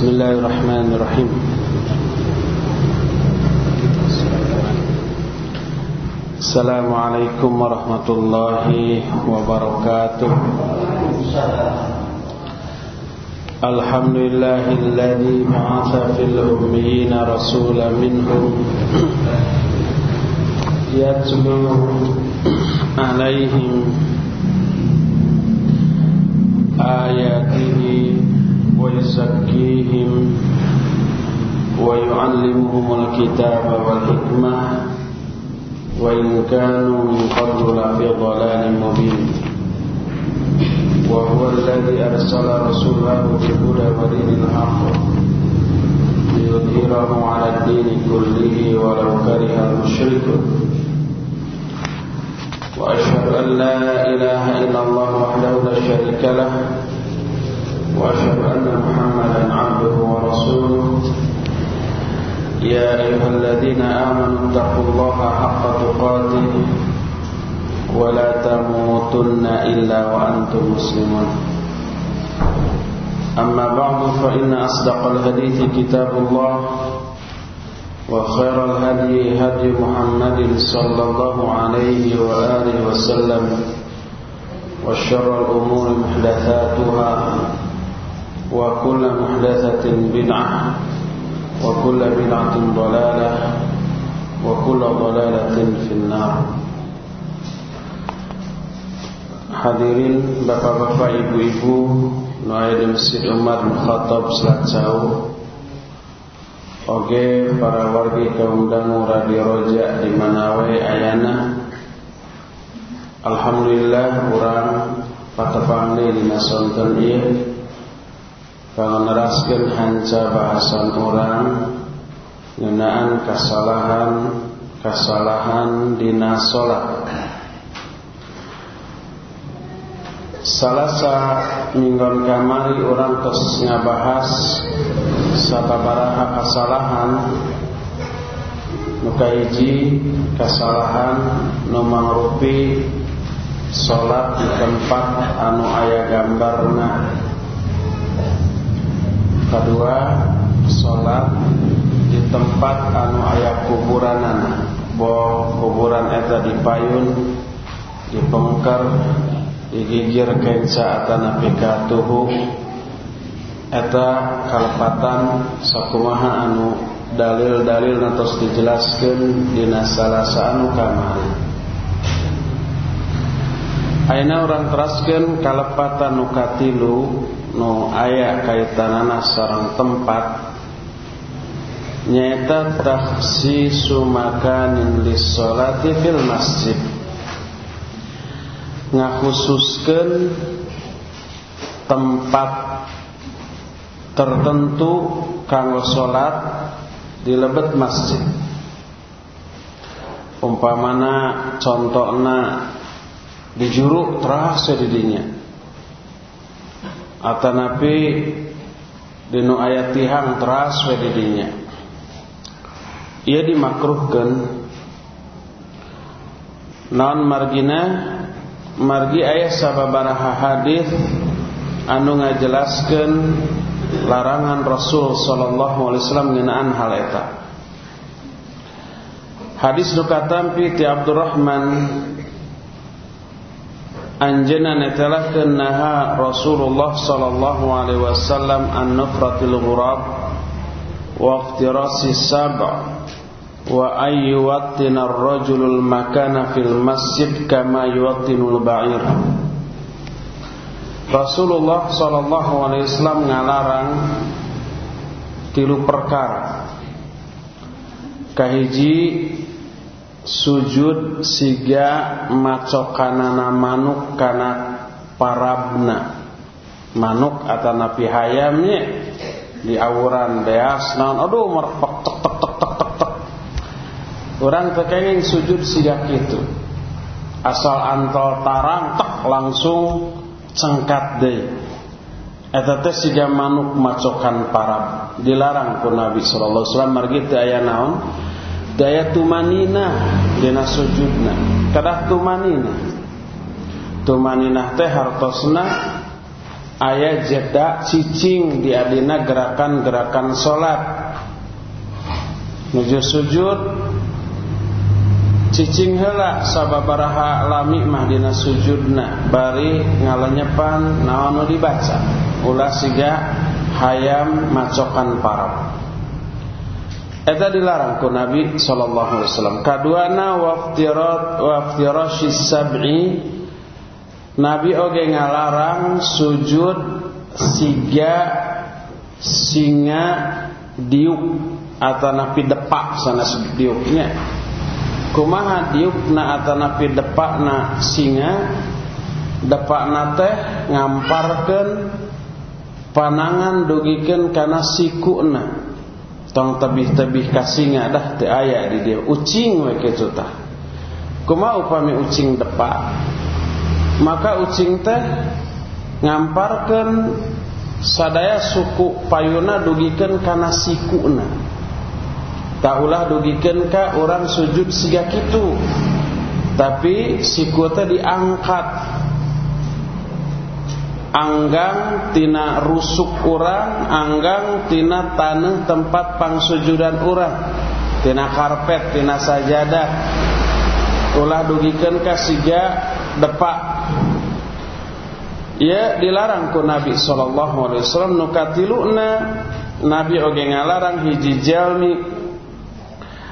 بسم الله الرحمن الرحيم. السلام عليكم ورحمة الله وبركاته. الحمد لله الذي بعث في الأميين رسولا منهم يتلو عليهم آياته ويزكيهم ويعلمهم الكتاب والحكمة وإن كانوا من قبل لفي ضلال مبين. وهو الذي أرسل رسوله بالهدى ودين الحق ليظهره على الدين كله ولو كره المشركون وأشهد أن لا إله إلا الله وحده لا شريك له. وأشهد أن محمدا عبده ورسوله. يا أيها الذين آمنوا اتقوا الله حق تقاته ولا تموتن إلا وأنتم مسلمون. أما بعد فإن أصدق الحديث كتاب الله وخير الهدي هدي محمد صلى الله عليه وآله وسلم وشر الأمور محدثاتها. وكل محدثة بدعة وكل بدعة ضلالة وكل ضلالة في النار. حضرين بابا بابا ابو ابو نوائد مسجد عمر مخاطب سلات ساو Oke, para wargi kaum dangu Radi Roja di Manawe Ayana? Alhamdulillah, kurang patepang di Nasonton ini Pangeneraskan hanca bahasan orang Ngenaan kesalahan Kesalahan dina solat Salasa minggon kamari orang tos ngabahas sababaraha kesalahan Nuka hiji kesalahan nu mangrupi salat di tempat anu aya gambarna kedua salat di tempat anu aya kuburanan. Bo kuburan eta dipayun dipengker digigir kenca atana pikatuhu. Eta kalepatan sakumaha anu dalil-dalil nantos dijelaskeun dina salasa anu kamari Aina orang teraskeun kalepatan nu katilu nu aya kaitanana sareng tempat. Nyaeta takhsisu makanin lis-sholati fil masjid. Ngakhususkeun tempat tertentu kanggo salat di lebet masjid. Umpamana contohna di juru terasa didinya atanapi dinu ayat tihang terasa didinya ia dimakruhkan. Non margina? Margi ayat sababaraha hadis anu ngajelaskeun larangan Rasul sallallahu alaihi wasallam ngeunaan hal eta. Hadis nu katampi ti Abdurrahman anjeunna netelahkeun naha Rasulullah sallallahu alaihi wasallam an nufratil ghurab wa iqtirasi sab' wa ay yuwattina ar-rajulul makana fil masjid kama yuwattinul ba'ir Rasulullah sallallahu alaihi wasallam ngalarang tilu perkara. Kahiji sujud siga macokanana manuk kana parabna. Manuk atana pihayamnya di awuran beas naon? Aduh merpek tek tek tek tek tek tek. Orang tekenging sujud siga kitu. Asal antol tarang tek langsung cengkat deui eta teh siga manuk macokan parab. Dilarang ku Nabi sallallahu alaihi wasallam margi teu aya naon daya tumanina dina sujudna. Kadah tumanina. Tumanina teh hartosna ayat jeda cicing di adina gerakan-gerakan salat nuju sujud cicing heula sababaraha lami mah dina sujudna. Bari ngalenyepan naon nu dibaca. Ulah siga hayam macokan parab eta dilarang ku Nabi sallallahu alaihi wasallam. Kaduana waftirat waftirashi sab'i Nabi oge ngalarang sujud siga singa diuk atau napi depak sana diuknya kumaha diukna atau napi depakna singa depakna teh ngamparkan panangan dugikan karena sikuna tong tebih-tebih kasinga dah teu aya di dia. Ucing we kitu tah. Kumaha upami ucing depak. Maka ucing teh ngamparkan sadaya suku payuna dugikan karena sikuna. Tak ulah dugikan ka orang sujud siga kitu. Tapi siku teh diangkat anggang tina rusuk orang anggang tina tanah tempat pangsujudan orang tina karpet tina sajadah. Ulah dugikan ka siga depak Ya dilarang ku Nabi wasallam nukatiluna Nabi oge ngalarang hiji jalmi.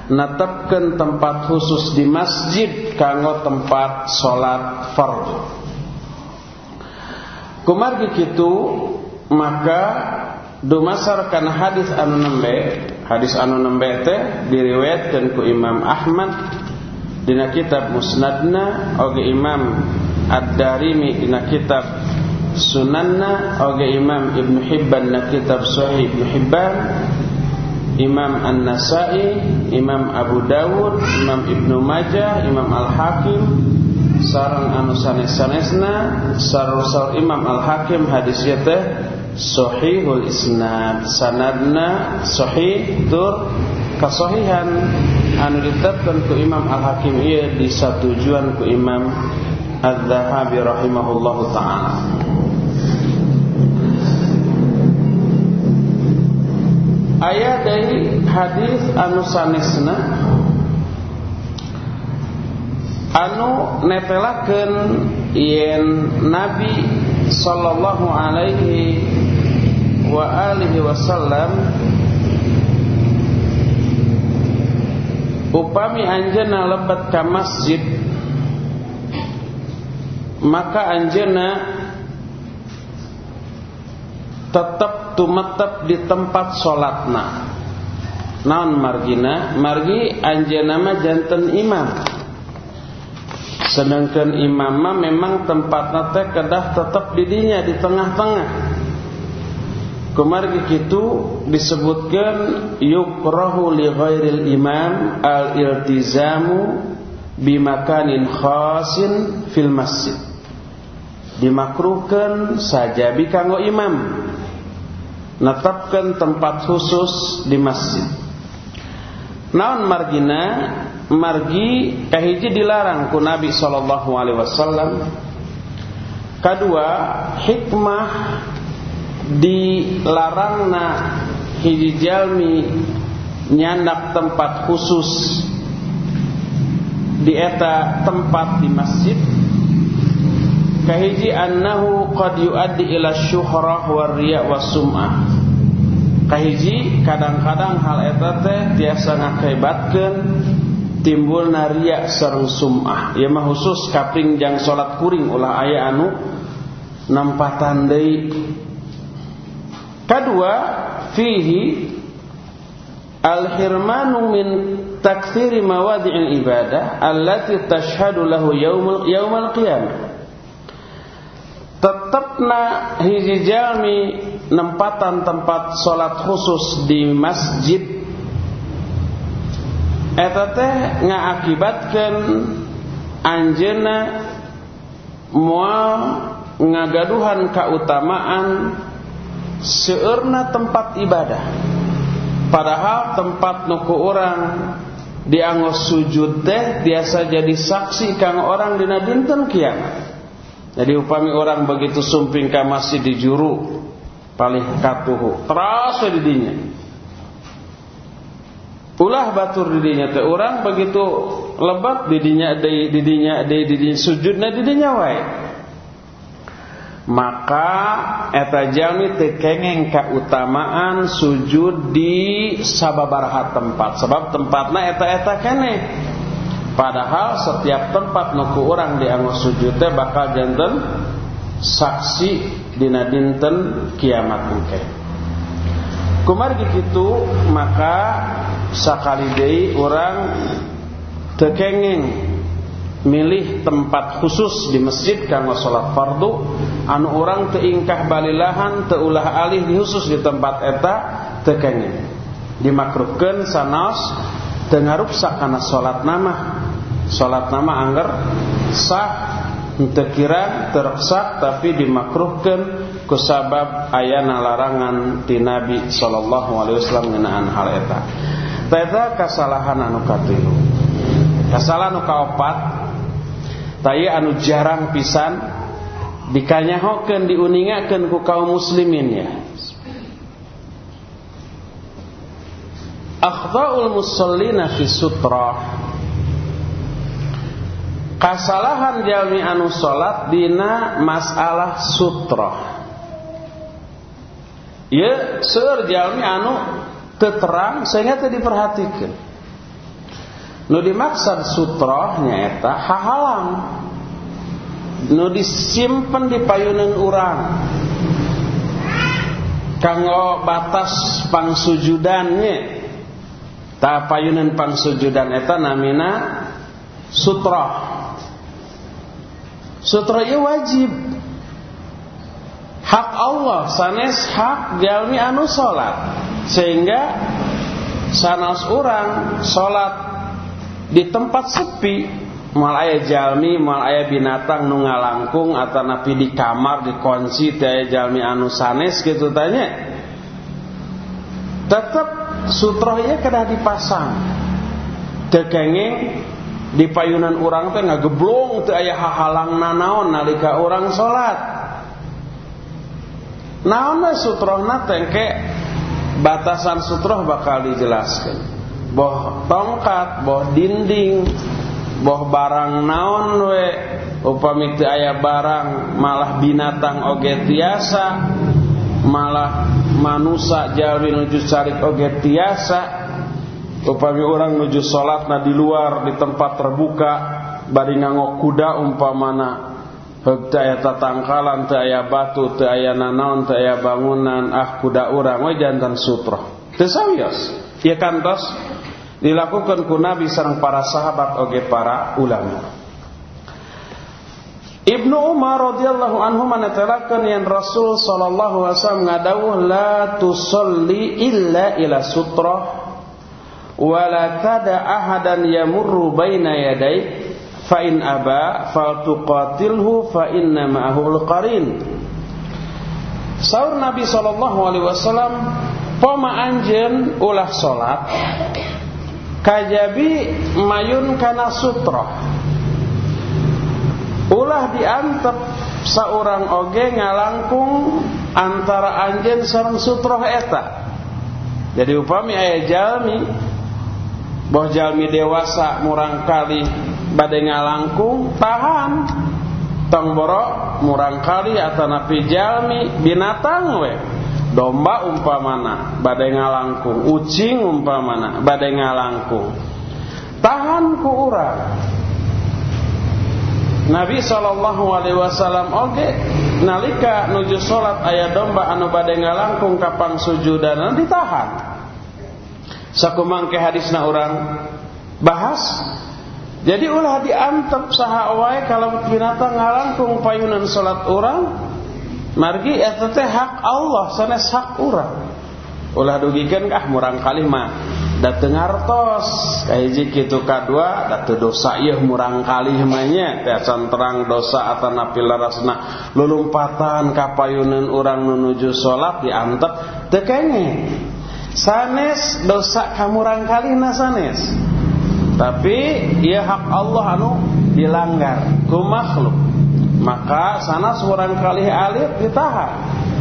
Natapkeun tempat khusus di masjid kanggo tempat salat fardu. Kumargi kitu maka dumasar kana hadis anu nembe. Hadis anu nembe teh diriwayatkeun ku Imam Ahmad dina kitab Musnadna oge Imam Ad-Darimi dina kitab sunanna oge Imam Ibn Hibban na kitab Sahih Ibn Hibban Imam An-Nasai Imam Abu Dawud Imam Ibn Majah Imam Al-Hakim sarang anu sanes-sanesna sarur-sarur Imam Al-Hakim hadisnya teh sahihul isnad. Sanadna sahih tur kasahihan. Anu ditetapkan ku Imam Al-Hakim ieu disatujuan ku Imam Az-Zahabi rahimahullahu taala. Ayat dari hadis anu sanesna anu netelakeun yen Nabi sallallahu alaihi wa alihi wasallam upami anjeunna lebat ka masjid maka anjeunna tetap tumetep di tempat sholatna. Naon margina? Margi anjeunna mah janten imam sedangkan imam mah memang tempatna teh kedah tetap di dinya di tengah-tengah. Kumargi kitu disebutkan yukrahu li ghairil imam al iltizamu bimakanin khasin fil masjid. Dimakruhkan saja bi kanggo imam. Netapkan tempat khusus di masjid. Naon margina margi kahiji dilarang ku Nabi sallallahu alaihi wasallam. Kedua, hikmah dilarangna hiji jalmi nyandak tempat khusus di eta tempat di masjid kahiji annahu qad yuaddi ila syuhrah war riya was kahiji kadang-kadang hal eta teh tiasa ngakibatkeun timbul naria sareng sum'ah. Ieu mah khusus kaping jang salat kuring ulah aya anu nampatan deui kadua fihi al-hirmanu min takthiri mawadi'il ibadah allati tashhadu lahu yaumul yaumul qiyamah. Tetapna hiji jalmi nempatan tempat salat khusus di masjid eta teh ngaakibatkeun anjeunna moal ngagaduhan kautamaan seueurna tempat ibadah. Padahal tempat nuku orang dianggo sujud teh biasa jadi saksi kang orang dina dinten kiamat. Jadi upami orang begitu sumping ka masjid di juru palih katuhu terasa di dinya ulah batur di dinya teh orang begitu lebat di dinya di dinya di dinya sujudna di dinya wae. Maka eta jalmi teu kengeng kautamaan sujud di sababaraha tempat. Sebab tempatna eta-eta keneh Padahal setiap tempat nuku orang dianggo sujud teh bakal janten saksi dina dinten kiamat engke. Kumargi kitu maka sakali deui urang teu kenging milih tempat khusus di masjid kanggo salat fardu. Anu urang teu ingkah balilahan teu ulah alih khusus di tempat eta teu kenging dimakruhkeun sanaos teu ngaruksak kana salat nama. Salat nama angger sah teu kira terksak tapi dimakruhkan kusabab ayana larangan ti Nabi sallallahu alaihi wasallam ngeunaan hal eta. Eta kasalahan anu katilu. Kasalahan anu kaopat taya anu jarang pisan dikanyahokeun diuningakeun ku kaum muslimin ya. Akhta'ul musallina fi sutrah Kasalahan jalmi anu salat dina masalah sutra. Ya, seueur jalmi anu terang sehingga teu diperhatikeun. Nu dimaksud sutra nyaeta hahalang. Nu disimpen di payunan urang. Kanggo batas pangsujudannya. Ta payunan pangsujudan eta namina. Sutra ieu wajib. Hak Allah sanes hak jalmi anu salat. Sehingga sanes orang salat di tempat sepi mal aya jalmi mal aya binatang nu ngalangkung napi di kamar dikunci teh jalmi anu sanes gitu tanya tetap ieu kedah dipasang tekenging di payunan orang teh ngageblong teu aya hahalang nanaon nalika orang salat. Naon sutrohna teh batasan sutroh bakal dijelaskan. Boh tongkat, boh dinding, boh barang naon we upami teu aya barang malah binatang oge tiasa malah manusia jalmi nuju carik oge tiasa upami orang menuju salat na di luar di tempat terbuka bari nganggo kuda umpamana heug teu aya tatangkalan teu aya batu teu aya nanaon teu aya bangunan ah kuda urang we jantan sutra teu sawios. Ieu kantos dilakukan ku nabi sareng para sahabat oge para ulama. Ibnu Umar radhiyallahu anhu manatelakeun yang Rasul sallallahu alaihi wasallam ngadawuh la tusalli illa ila sutrah wala tada ahadan yamurru baina yaday fa in aba faltuqatilhu fa inna ma'ahu qarin. Saur Nabi sallallahu alaihi wasallam poma anjeun ulah salat kajabi mayun kana sutra. Ulah diantep saurang oge ngalangkung antara anjeun sareng sutra eta. Jadi upami aya jalmi boh jalmi dewasa murang kali badai ngalangkung tahan. Tong borok atau napi jalmi binatang we. Domba umpamana badai ngalangkung ucing umpamana badai ngalangkung tahan ku urang Nabi sallallahu alaihi wasallam oge nalika nuju salat aya domba anu badai ngalangkung kapang sujudan ditahan. Sakumangke hadisna orang bahas jadi ulah diantep saha wae kalau binatang ngalangkung payunan salat orang margi eta teh hak Allah sanes hak ulah dugikeun kah murang kali mah. Da teu ngartos kahiji kitu kadua da teu dosa ieu murang kali mah nya. Terang dosa atana pilarasna lulumpatan ka payunan urang nuju salat diantep teu kenging. Sanes dosa kamu rangkali sanes tapi ia hak Allah anu dilanggar. Ku makhluk. Maka sana seorang kali alif ditahan.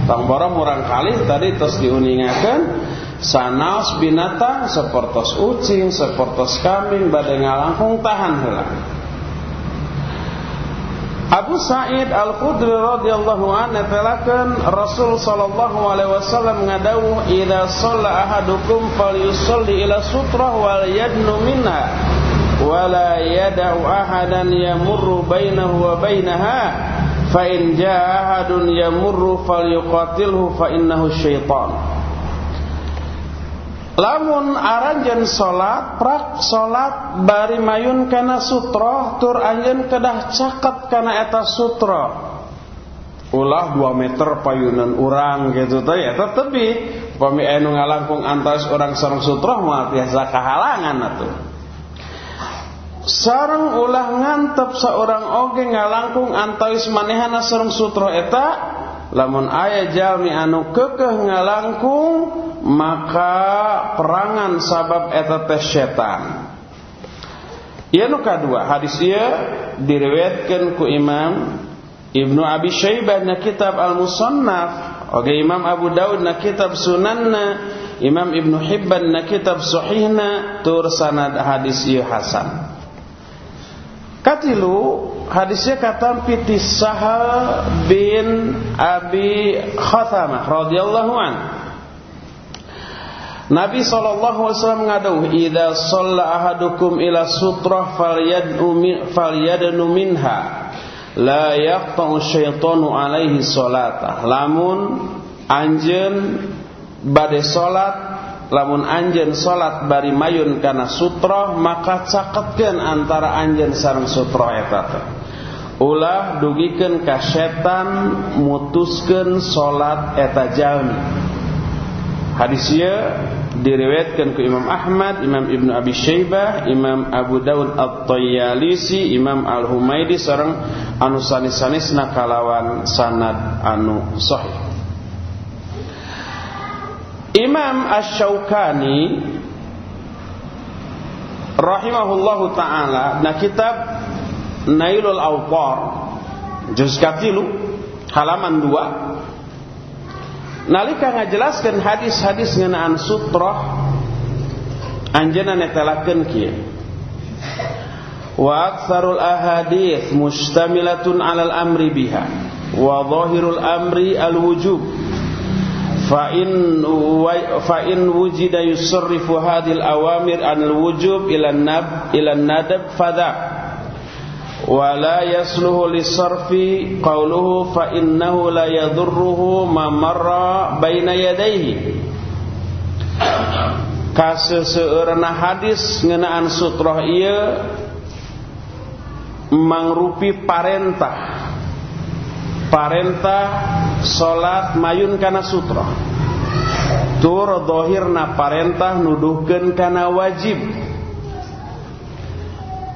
Tang borong murang kali tadi terus diuningakan sanas binatang sepertos ucing sepertos kambing badai ngalangkung tahan heula Abu Sa'id Al-Khudri radhiyallahu anhu netelakeun Rasul sallallahu alaihi wasallam ngadawuh idza shalla ahadukum falyusalli ila sutrah wal yadnu minha wala yad'u ahadan yamurru bainahu wa bainaha fa in jaa ahadun yamurru falyuqatilhu fa innahu syaitan lamun aranjen salat prak salat bari mayun kana sutra tur anjeun kedah caket kana eta sutra ulah 2 meter payunan urang gitu teh ya tetapi pami anu ngalangkung antas orang sareng sutra mah biasa kahalangan atuh. Sareng ulah ngantep seorang oge ngalangkung antawis manehana sareng sutra eta lamun aya jalmi anu kekeh ngalangkung maka perangan sabab eta teh setan. Ieu nu kadua hadis ieu diriwayatkeun ku Imam Ibnu Abi Syaibah na kitab Al-Musannaf oge Imam Abu Daud na kitab Sunanna Imam Ibnu Hibban na kitab Sahihna tur sanad hadis ieu hasan. Katilu hadisnya kata pitis Sahal bin Abi Khathamah radhiyallahu anhu Nabi SAW mengadu Iza sholla ahadukum ila sutrah falyadnu minha La yaqta'u syaitanu alaihi sholatah Lamun anjen bade sholat Lamun anjen sholat bari mayun kana sutrah Maka caketkan antara anjen sarang sutrah etata Ulah dugikan ka setan mutuskan sholat eta jalmi Hadisnya diriwayatkan ke Imam Ahmad, Imam Ibnu Abi Syaibah, Imam Abu Daud At-Tayyalisi, Imam Al-Humaidi sareng anu sanis-sanisna kalawan sanad anu sahih. Imam Asy-Syaukani rahimahullahu taala na kitab Nailul Awtar juz katilu halaman 2 nalika ngajelaskan hadis-hadis ngenaan sutroh anjana netelakeun kieu wa aktsarul ahadits mustamilatun alal amri biha wa zahirul amri al wujub fa in fa in wujida yusarrifu hadhil awamir al wujub ila nab ila nadab fadha yasluhu lisarfi qawluhu fa innahu la yadurruhu ma marra baina yadayhi. Kaseseueurna hadis ngeunaan sutroh ieu mangrupi parentah. Parentah salat mayun kana sutroh. Tur dohirna parentah nuduhkeun kana wajib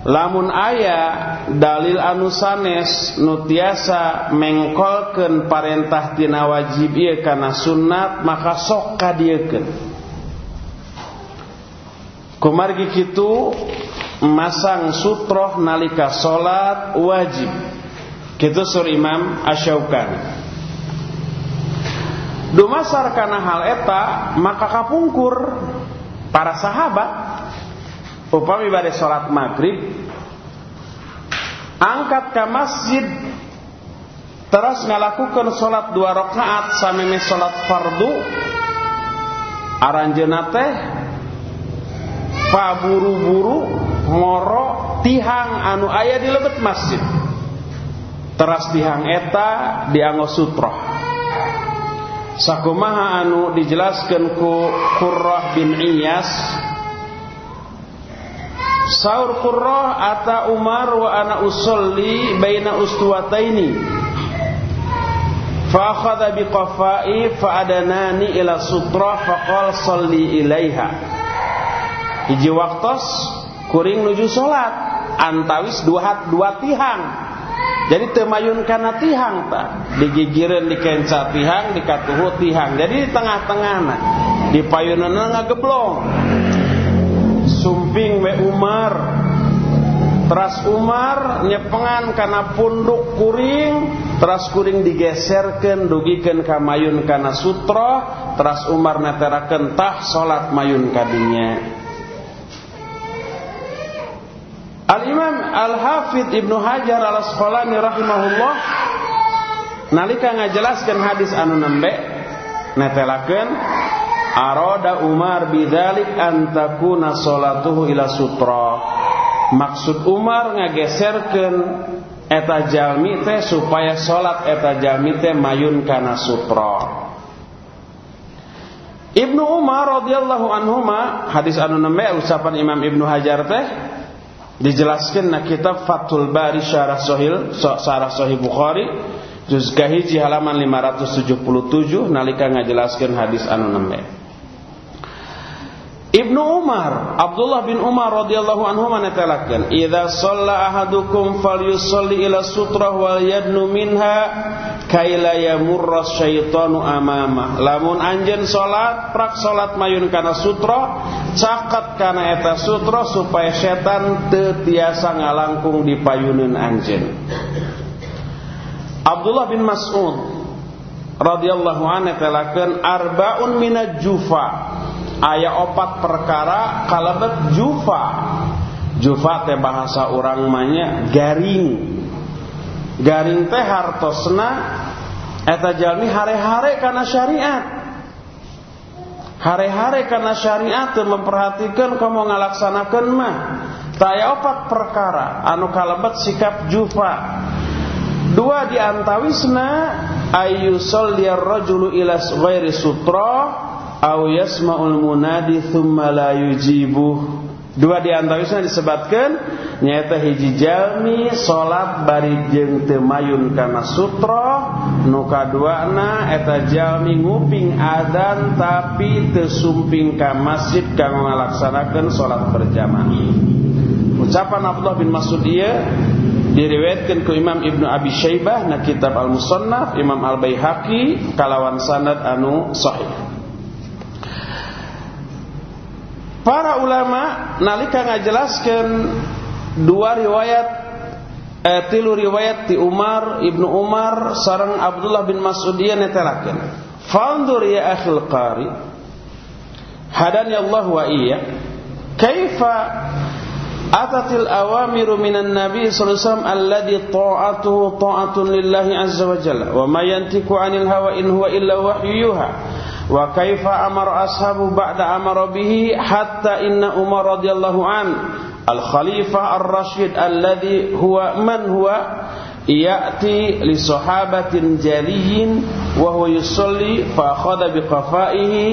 lamun ayah dalil anu sanes nutiasa mengkolkeun parentah tina wajib ieu kana sunnat maka sok kadiekeun. Kumargi kitu masang sutroh nalika salat wajib. Kitu sur Imam Asy-Syaukani Dumasar kana hal eta maka kapungkur para sahabat upami bade salat maghrib angkat ke masjid terus ngalakukan salat dua rakaat sameme salat fardu aranjeuna teh paburu-buru moro tihang anu aya di lebet masjid. Teras tihang eta dianggo sutroh. Sakumaha anu dijelaskan ku Qurrah bin Iyas Saur Qurrah ata Umar wa ana usolli baina ustuwataini fa akhadha bi qafai fa adanani ila sutra fa qala salli ilaiha. Hiji waktos kuring nuju salat antawis dua dua tihang. Jadi temayun kana tihang ta digigireun di kenca tihang di katuhu tihang. Jadi di tengah-tengahna di payunana ngageblong sumping we Umar. Teras Umar nyepengan karena punduk kuring. Teras kuring digeserkan dugikan kamayun karena sutra. Teras Umar neterakan tah salat mayun kadinya Al-Imam Al-Hafidh Ibnu Hajar Al-Asqalani rahimahullah nalika ngajelaskan hadis anu nembe netelakeun arada Umar bidzalik an takuna ila sutra. Maksud Umar ngageserkeun eta jalmi teh supaya salat eta jalmi teh mayun kana sutra. Ibnu Umar radhiyallahu anhuma hadis anu nembe ucapan Imam Ibnu Hajar teh dijelaskan na kitab Fathul Bari Syarah Sahih Syarah Sahih Bukhari juz kahiji halaman 577 nalika ngajelaskeun hadis anu nembe Ibnu Umar, Abdullah bin Umar radhiyallahu anhu manatalakan, "Idza shalla ahadukum falyusalli ila sutrah wal yadnu minha kaila yamurra syaitanu amama." Lamun anjeun salat, prak salat mayun kana sutra, cakat kana eta sutra supaya setan teu tiasa ngalangkung di payuneun anjeun. Abdullah bin Mas'ud radhiyallahu anhu telakeun arbaun minaj jufa aya opat perkara kalebet jufa. Jufa teh bahasa orang manya garing. Garing teh hartosna eta jalmi hare-hare karena syariat. Hare-hare karena syariat teu memperhatikan kamu ngalaksanakeun mah. Taya opat perkara anu kalebet sikap jufa. Dua diantawisna ayu sallir rajulu ila ghairi sutra au yasma'ul munadi thumma la yujibuh dua di antawisna disebutkan nyata hiji jalmi salat bari jeung teu mayun kana sutra nu kaduana eta jalmi nguping adzan tapi teu sumping ka masjid kanggo ngalaksanakeun salat berjamaah. Ucapan Abdullah bin Mas'ud ieu diriwayatkan ke Imam Ibnu Abi Syaibah na kitab Al-Musannaf Imam Al-Baihaqi kalawan sanad anu sahih Para ulama nalika ngajelaskan dua riwayat eh, tilu riwayat ti Umar Ibnu Umar sareng Abdullah bin Mas'ud dia netelakeun. Fanzur ya akhil qari hadani Allah wa iya kaifa atatil awamiru minan nabi sallallahu alaihi wasallam alladhi ta'atuhu ta'atun lillahi azza wa jalla wa ma yantiqu 'anil hawa in huwa illa wahyuha wa kaifa amara ashabu ba'da amara bihi hatta inna Umar radhiyallahu an al khalifah ar-rasyid alladhi huwa man huwa ya'ti li sahabatin jaliyin wa huwa yusalli fa akhadha bi qafaihi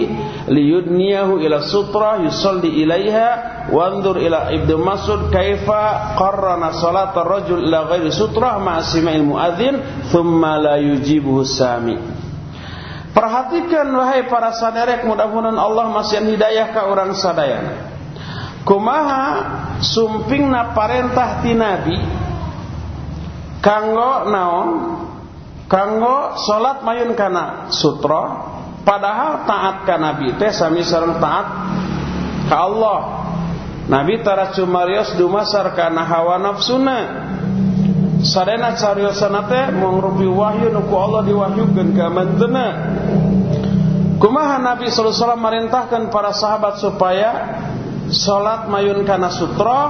liyudniyahu ila sutra yusalli ilaiha wanzur ila ibnu mas'ud kaifa qarrana salat ar-rajul ila ghairi sutra ma'a sima'il muadzin thumma la yujibuhu sami' Perhatikan wahai para saderek mudah-mudahan Allah masih hidayah ke orang sadayana. Kumaha sumpingna parentah ti Nabi kanggo naon? Kanggo salat mayun kana sutra padahal taat ka Nabi teh sami sareng taat ka Allah. Nabi tara cumarios dumasar kana hawa nafsuna sadena cariosana teh mangrupi wahyu nu Allah diwahyukeun ka mantena kumaha Nabi sallallahu alaihi wasallam merintahkan para sahabat supaya salat mayun kana sutra?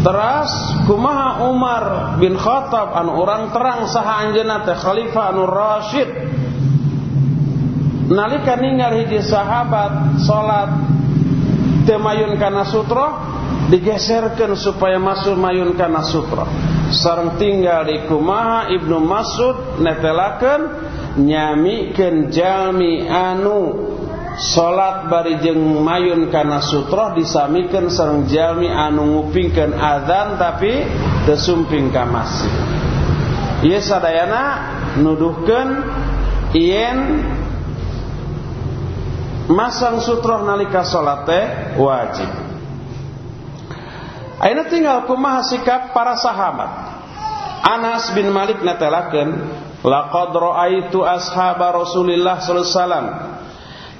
Teras kumaha Umar bin Khattab anu orang terang saha anjeunna teh khalifah anu rasyid nalika ninggal hiji sahabat salat teu kana sutra digeserkan supaya masuk mayun kana sutra sareng tinggal di kumaha Ibnu Mas'ud netelakeun nyamikeun jalmi anu. Salat bari jeung mayun kana sutra disamikeun sareng jalmi anu ngupingkeun azan tapi teu sumping ka masjid. Ieu sadayana nuduhkeun yen masang sutra nalika salat teh wajib Aina tinggal kumaha sikap para sahabat. Anas bin Malik natelakeun, laqad raaitu ashaba Rasulillah sallallahu alaihi wasallam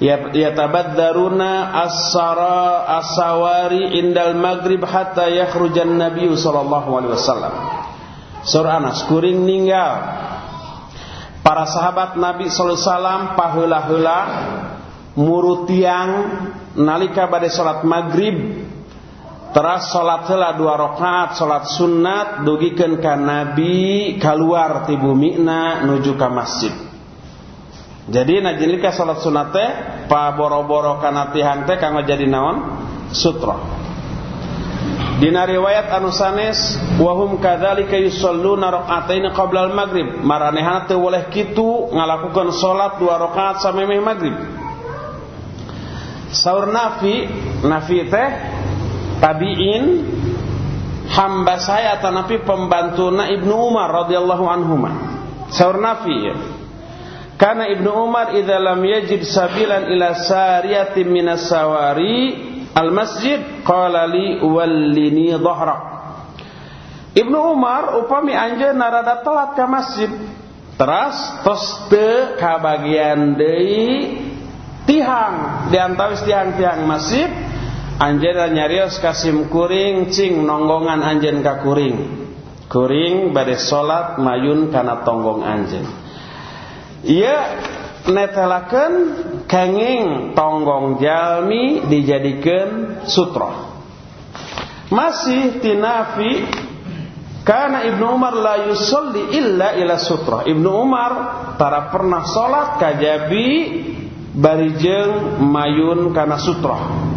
Ya yatabaddaruna as-sara as-sawari indal maghrib hatta yakhrujan nabiy sallallahu alaihi wasallam. Surah Anas kuring ninggal para sahabat Nabi sallallahu alaihi wasallam paheula-heula murutiang nalika bade salat maghrib teras salat heula dua rakaat salat sunat dugikeun ka Nabi keluar ti bumina nuju ka masjid jadi najilika salat sunat teh pa boro-boro kana tihang teh kanggo jadi naon? Sutra. Dina riwayat anu sanes wa hum kadzalika yusalluna raka'ataini qabla al-maghrib. Maranehana teu boleh kitu ngalakukeun salat dua rakaat samemeh maghrib. Saur Nafi, Nafi teh tabi'in hamba saya tanapi pembantuna Ibnu Umar radhiyallahu anhuma. Saur Nafi ya. Karena Ibnu Umar idza lam yajid sabilan ila sariyatin minas sawari al masjid qala li wallini. Ibnu Umar upami anjeun narada telat ka masjid. Teras tos teu kabagian deui tihang di antawis tihang-tihang masjid anjeun nyarios kasim kuring cing nonggongan anjeun ka kuring. Kuring bade salat mayun kana tonggong anjeun. Ia netelakan kenging tonggong jalmi dijadikan sutra. Masih tinafi karena Ibnu Umar la yusolli illa ila sutra. Ibnu Umar tara pernah salat kajabi barijeng mayun kana sutra.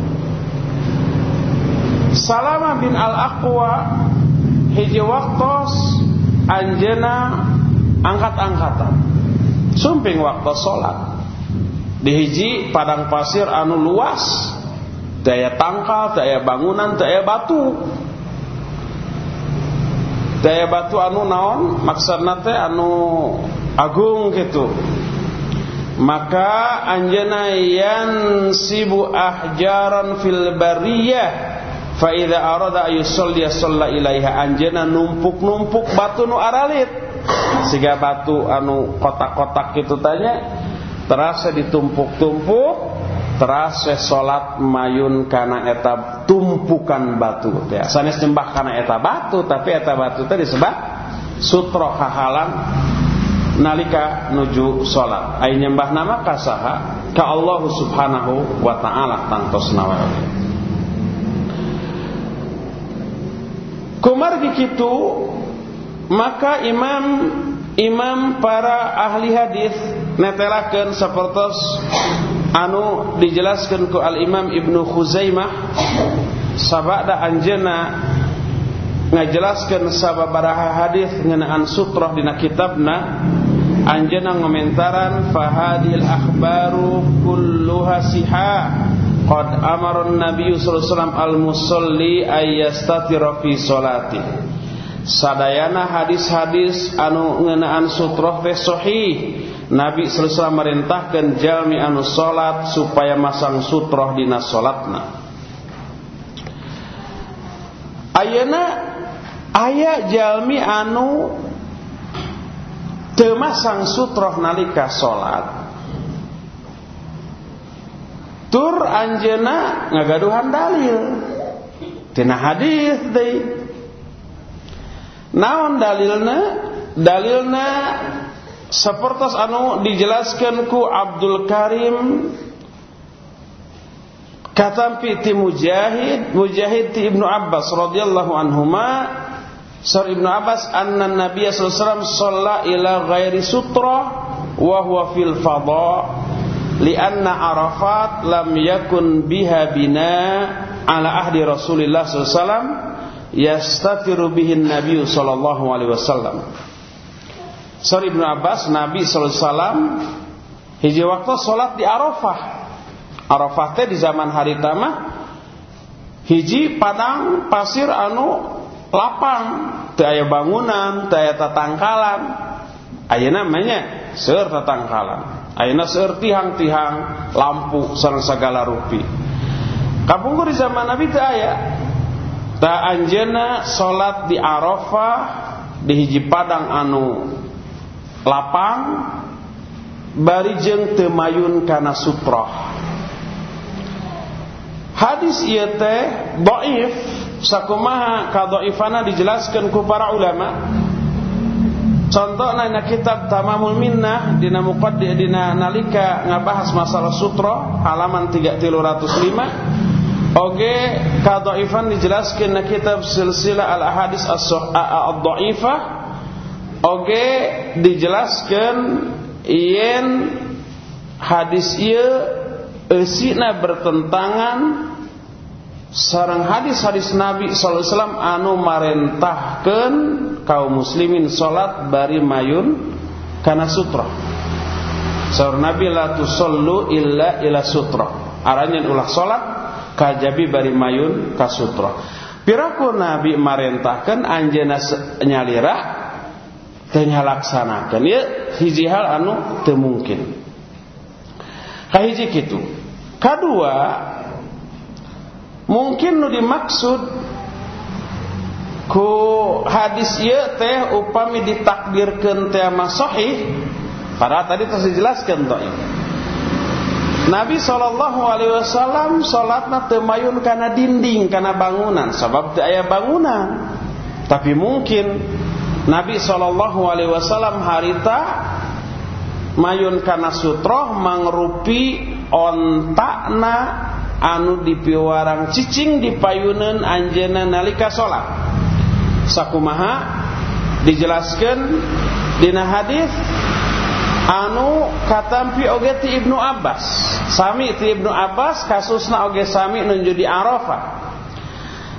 Salama bin Al-Aqwa hiji waktos anjena angkat-angkatan. Sumping waktu sholat. Dihiji padang pasir anu luas. Daya tangkal, daya bangunan, daya batu. Daya batu anu naon? Maksudna teh anu agung gitu. Maka anjana yansibu ahjaran fil bariyah fa idza arada ayusalli salla ilaiha. Anjana numpuk-numpuk batu nu aralit. Siga batu anu kotak-kotak gitu tanya terasa ditumpuk-tumpuk terasa salat mayun karena eta tumpukan batu. Teh sanes nyembah karena eta batu tapi eta batu teh disebut sutro hahalang nalika nuju salat. Ai nyembah nama kasaha ka Allah Subhanahu wa taala tangtos nawa Kumargi kitu maka imam imam para ahli hadis netelakeun sapertos anu dijelaskan ku al imam ibnu Khuzaimah sabada anjeuna ngajelaskeun sababaraha hadis ngeunaan sutrah dina kitabna anjeuna ngomentaran fahadil akhbaru kulluha sihah qad amara an-nabiy sallallahu alaihi wasallam al-musalli ayyastatira fi salati. Sadayana hadis-hadis anu ngeunaan sutroh teh sahih. Nabi sallallahu alaihi wasallam jalmi anu salat supaya masang sutroh dina salatna. Ayeuna aya jalmi anu teu masang sutroh nalika salat tur anjeuna ngagaduhan dalil. Tina hadis deui Naon dalilna? Dalilna seperti anu dijelaskan ku Abdul Karim. Katampi ti Mujahid Mujahid ti Ibnu Abbas radhiyallahu anhuma Sar Ibnu Abbas anna Nabiy sallallahu alaihi wasallam shalla ila ghairi sutra wa huwa fil fadha lianna Arafat lam yakun biha bina ala ahdi alaihi wasallam yastafiru bihin Nabi sallallahu alaihi wasallam. Sari Ibnu Abbas Nabi sallallahu alaihi hiji waktu salat di Arafah. Arafah teh di zaman hari tama hiji padang pasir anu lapang, teu aya bangunan, teu aya tatangkalan. Ayeuna namanya seueur tatangkalan. Ayeuna seueur tihang-tihang lampu sareng segala rupi. Kapungkur di zaman Nabi teu aya ta anjena salat di Arafah di hiji padang anu lapang bari jeung teu mayun kana hadis ieu teh dhaif sakumaha kadhaifana dijelaskan ku para ulama contohna na kitab Tamamul Minnah dina muqaddi dina nalika ngabahas masalah sutra halaman 3305 oge kadhaifan dijelaskan na kitab silsilah al ahadis as-dhaifah oge dijelaskan yen hadis ieu Esina bertentangan sarang hadis-hadis Nabi wasallam anu marentahkeun kaum muslimin salat bari mayun kana sutra. Saur Nabi la tusallu illa ila sutra. Aranya ulah salat kajabi bari mayun ka sutra. Piraku Nabi marentahkeun anjeunna nyalira teu nyalaksanakeun. Ieu hiji hal anu teu mungkin. Kahiji kitu. Kedua, mungkin nu dimaksud ku hadis ieu teh upami ditakdirkeun teh mah sahih, tadi telah dijelaskan dhaif. Nabi sallallahu alaihi wasallam salatna teu mayun kana dinding kana bangunan sebab teu aya bangunan. Tapi mungkin Nabi sallallahu alaihi wasallam harita mayun kana sutroh mangrupi ontakna anu dipiwarang cicing di payunan anjena nalika salat sakumaha dijelaskan dina hadis anu katampi oge ti Ibnu Abbas. Sami ti Ibnu Abbas kasusna oge sami nunju di Arafah.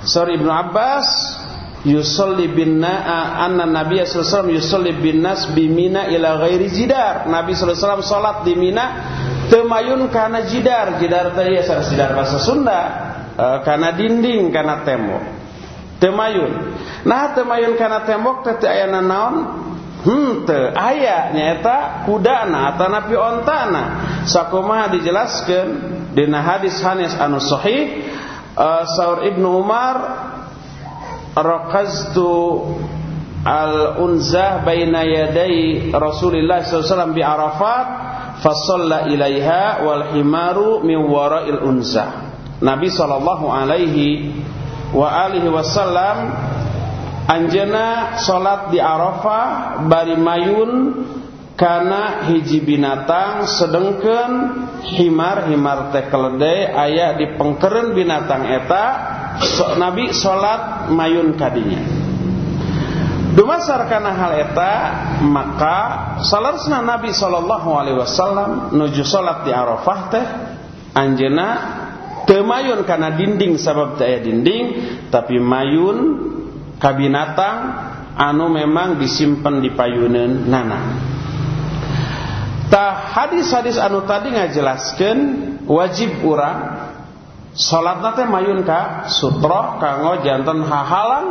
Sorry Ibnu Abbas yusalli binna anna Nabi sallallahu alaihi wasallam yusalli bin nas bimina ila ghairi jidar. Nabi sallallahu alaihi wasallam salat di Mina temayun kana jidar. Jidar teh ya jidar bahasa Sunda uh, kana dinding kana tembok. Temayun. Nah temayun kana tembok teh teu aya naon? Hmm teu aya nyaeta kudana atanapi ontana. Sakumaha dijelaskeun dina hadis hadis anu sahih uh, Saur Ibnu Umar raqaztu al-unzah baina yaday Rasulillah SAW bi Arafat fasalla ilaiha wal himaru min wara'il unzah Nabi sallallahu alaihi wa alihi wasallam anjena salat di Arafah bari mayun kana hiji binatang sedengkeun himar himar teh keledai aya di pengkeren binatang eta. So, Nabi salat mayun kadinya dumasar kana hal eta maka salarsna Nabi sallallahu alaihi wasallam nuju salat di Arafah teh anjeuna teu mayun kana dinding sabab teu aya dinding tapi mayun ka binatang anu memang disimpan di payuneun nana. Tah hadis-hadis anu tadi ngajelaskeun wajib urang salat teh mayun ka sutra kanggo janten hahalang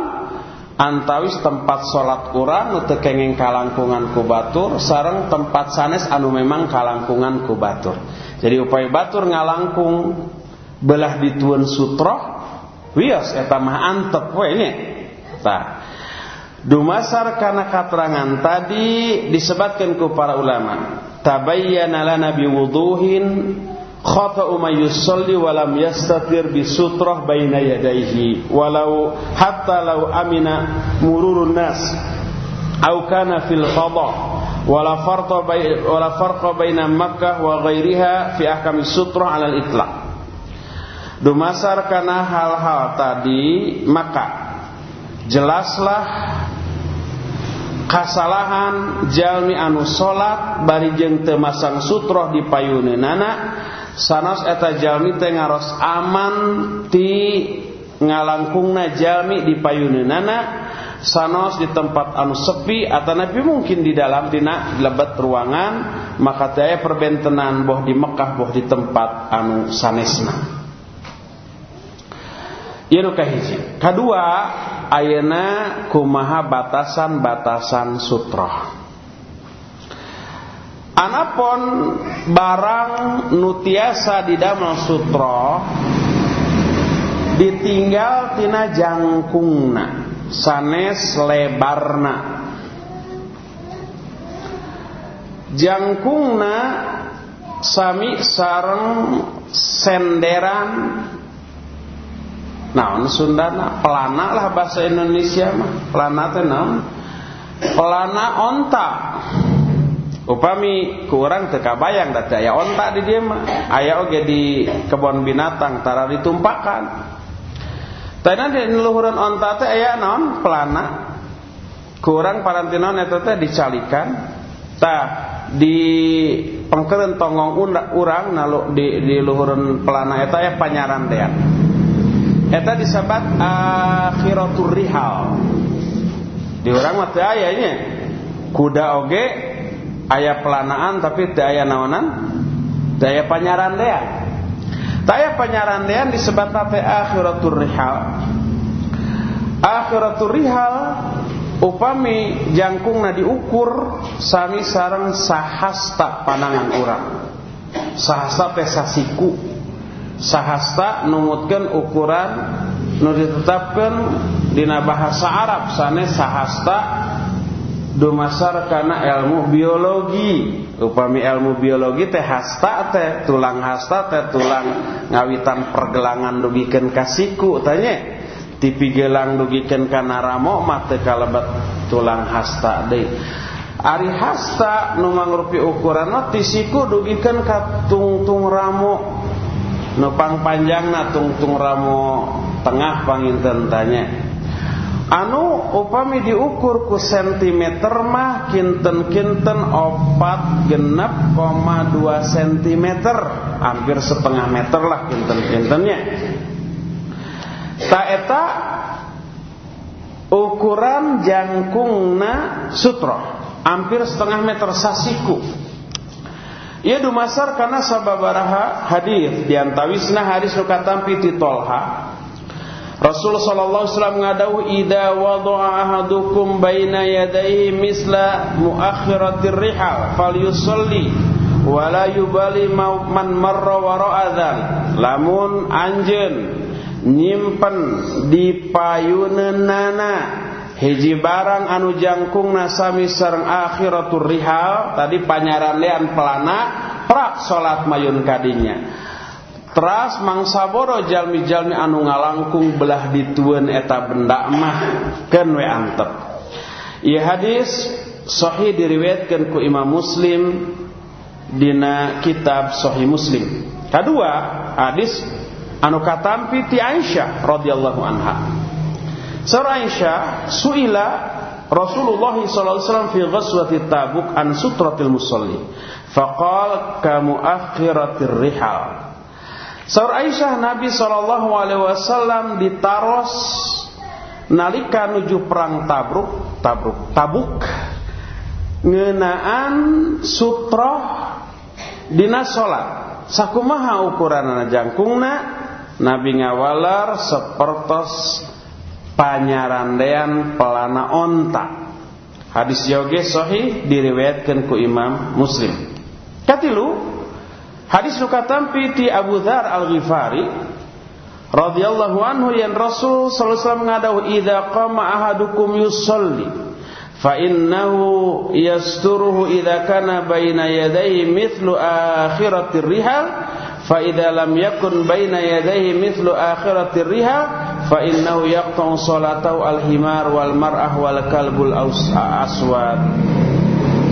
antawis tempat salat urang nu teu kenging kalangkungan ku batur sareng tempat sanes anu memang kalangkungan ku batur. Jadi upaya batur ngalangkung belah ditueun sutra wios eta mah antep we nya. Dumasar kana katerangan tadi disebutkan ku para ulama. Tabayyana lana biwuduhin khata'u may yusalli wa lam yastatir bi sutrah baina yadayhi. Walau hatta law amina mururun nas. Au kana fil wala farqa baina wala farqa baina makkah wa ghairiha fi ahkam sutrah ala al-itlaq dumasar kana hal-hal tadi maka jelaslah kasalahan jalmi anu salat bari jeung teu masang sutroh di payuneunana sanos eta jalmi teh ngaros aman ti ngalangkungna jalmi di payuneunana sanos di tempat anu sepi atau nabi mungkin di dalam dina lebat ruangan maka teh perbentenan boh di Mekah boh di tempat anu sanesna Ieu nu kahiji. Kadua, ayeuna kumaha batasan-batasan sutra. Anapun barang nutiasa di damel sutra ditinggal tina jangkungna sanes lebarna. Jangkungna sami sareng senderan. Naon Sundana? Pelana lah bahasa Indonesia mah. Pelana teh naon? Pelana onta upami kurang teka bayang dat aya onta di dia mah. Aya oge di kebun binatang tara ditumpakan Tanya di luhuran onta teh aya naon? Pelana. Kurang parantinon eta teh dicalikan. Tah di pengkeren tongong urang nalu di di luhuran pelana eta ya panyaran dean. Eta disebut akhiratur rihal. Di urang mah teu aya kuda oge aya pelanaan tapi teu aya naonan teu aya panyarandean teu aya panyarandean disebut teh akhiratur rihal. Akhiratur rihal upami jangkungna diukur sami sareng sahasta panangan urang. Sahasta teh sasiku. Sahasta numutkeun ukuran nu ditetapkeun dina bahasa Arab sanes sahasta dumasar kana ilmu biologi. Upami ilmu biologi teh hasta teh tulang hasta teh tulang ngawitan pergelangan dugikeun kasiku tanya tipi gelang dugikeun kana ramo mah teu kalebet tulang hasta deui ari hasta nu mangrupi ukuranna tisiku dugikeun ka tungtung ramo. Nu pangpanjangna tungtung ramo tengah panginten tanya anu upami diukur ku sentimeter mah kinten-kinten opat genep koma dua sentimeter. Hampir setengah meter lah kinten-kintennya. Taeta ukuran jangkungna sutro hampir setengah meter sasiku. Ia dumasar karena sababaraha hadir. Diantawisna hadis nukatampi titolha Rasul sallallahu alaihi wasallam ngadau idza wada'a ahadukum baina yadayhi misla muakhiratir rihal falyusalli wala yubali man marra wara'adzan lamun anjeun nyimpen di payuneunana hiji barang anu jangkungna sami sareng akhiratur rihal tadi panyarandean pelana prak salat mayun kadinya Teras mangsaboro jalmi-jalmi anu ngalangkung belah ditueun eta benda mah keun we antep. Ieu hadis sahih diriwayatkeun ku Imam Muslim dina kitab Sahih Muslim. Kedua, hadis anu katampi ti Aisyah radhiyallahu anha. Saur Aisyah suila Rasulullah sallallahu alaihi wasallam fi ghazwati Tabuk an sutratil musalli. Faqal kamu akhiratir rihal. Saur Aisyah Nabi sallallahu alaihi wasallam ditaros nalika nuju perang Tabruk, Tabruk, Tabuk ngeunaan sutra dina salat. Sakumaha ukuranna jangkungna Nabi ngawalar sepertos panyarandean pelana onta. Hadis yoge sahih diriwayatkan ku Imam Muslim. Katilu hadis nukatampi ti Abu Dzar Al-Ghifari radhiyallahu anhu yang Rasul sallallahu alaihi wasallam ngadau idza qama ahadukum yusalli fa innahu yasturuhu idza kana baina yadayhi mithlu akhiratir rihal fa idza lam yakun baina yadayhi mithlu akhiratir riha fa innahu yaqta'u salatahu al-himar wal mar'ah wal kalbul aswad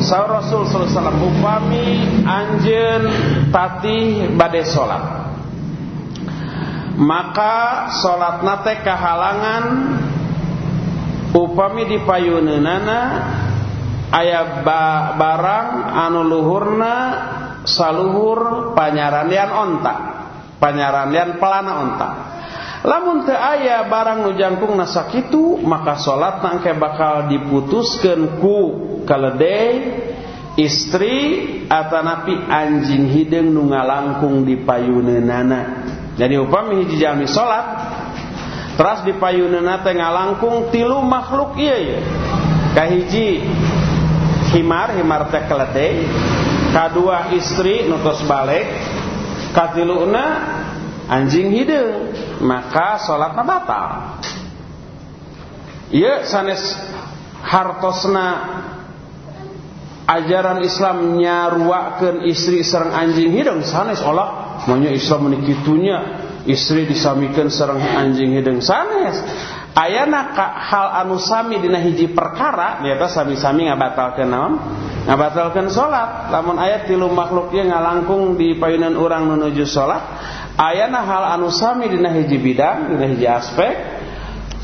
Saur Rasul sallallahu upami anjeun tatih bade salat. Maka salatna teh kahalangan upami dipayuneunana aya barang anu luhurna saluhur panyarandian onta panyarandian pelana onta lamun teu aya barang nu jangkung nasakitu maka salat nangke bakal diputuskeun ku kaledai istri atanapi anjing hideung nu ngalangkung di payuneunana jadi upami hiji jalmi salat teras di payuneunana teh ngalangkung tilu makhluk ieu kahiji himar himar teh keledai kadua istri nutus balik katiluna anjing hidung maka sholatnya batal. Iya sanes hartosna ajaran Islam nyaruakeun istri serang anjing hidung sanes olah. Maunya Islam menikitunya istri disamikan serang anjing hidung sanes. Ayana hal anu sami dina hiji perkara nyata sami-sami ngabatalkeun naon? Ngabatalkeun salat lamun ayat tilu makhluk ieu ngalangkung di payunan urang menuju salat ayana hal anu sami dina hiji bidang dina hiji aspek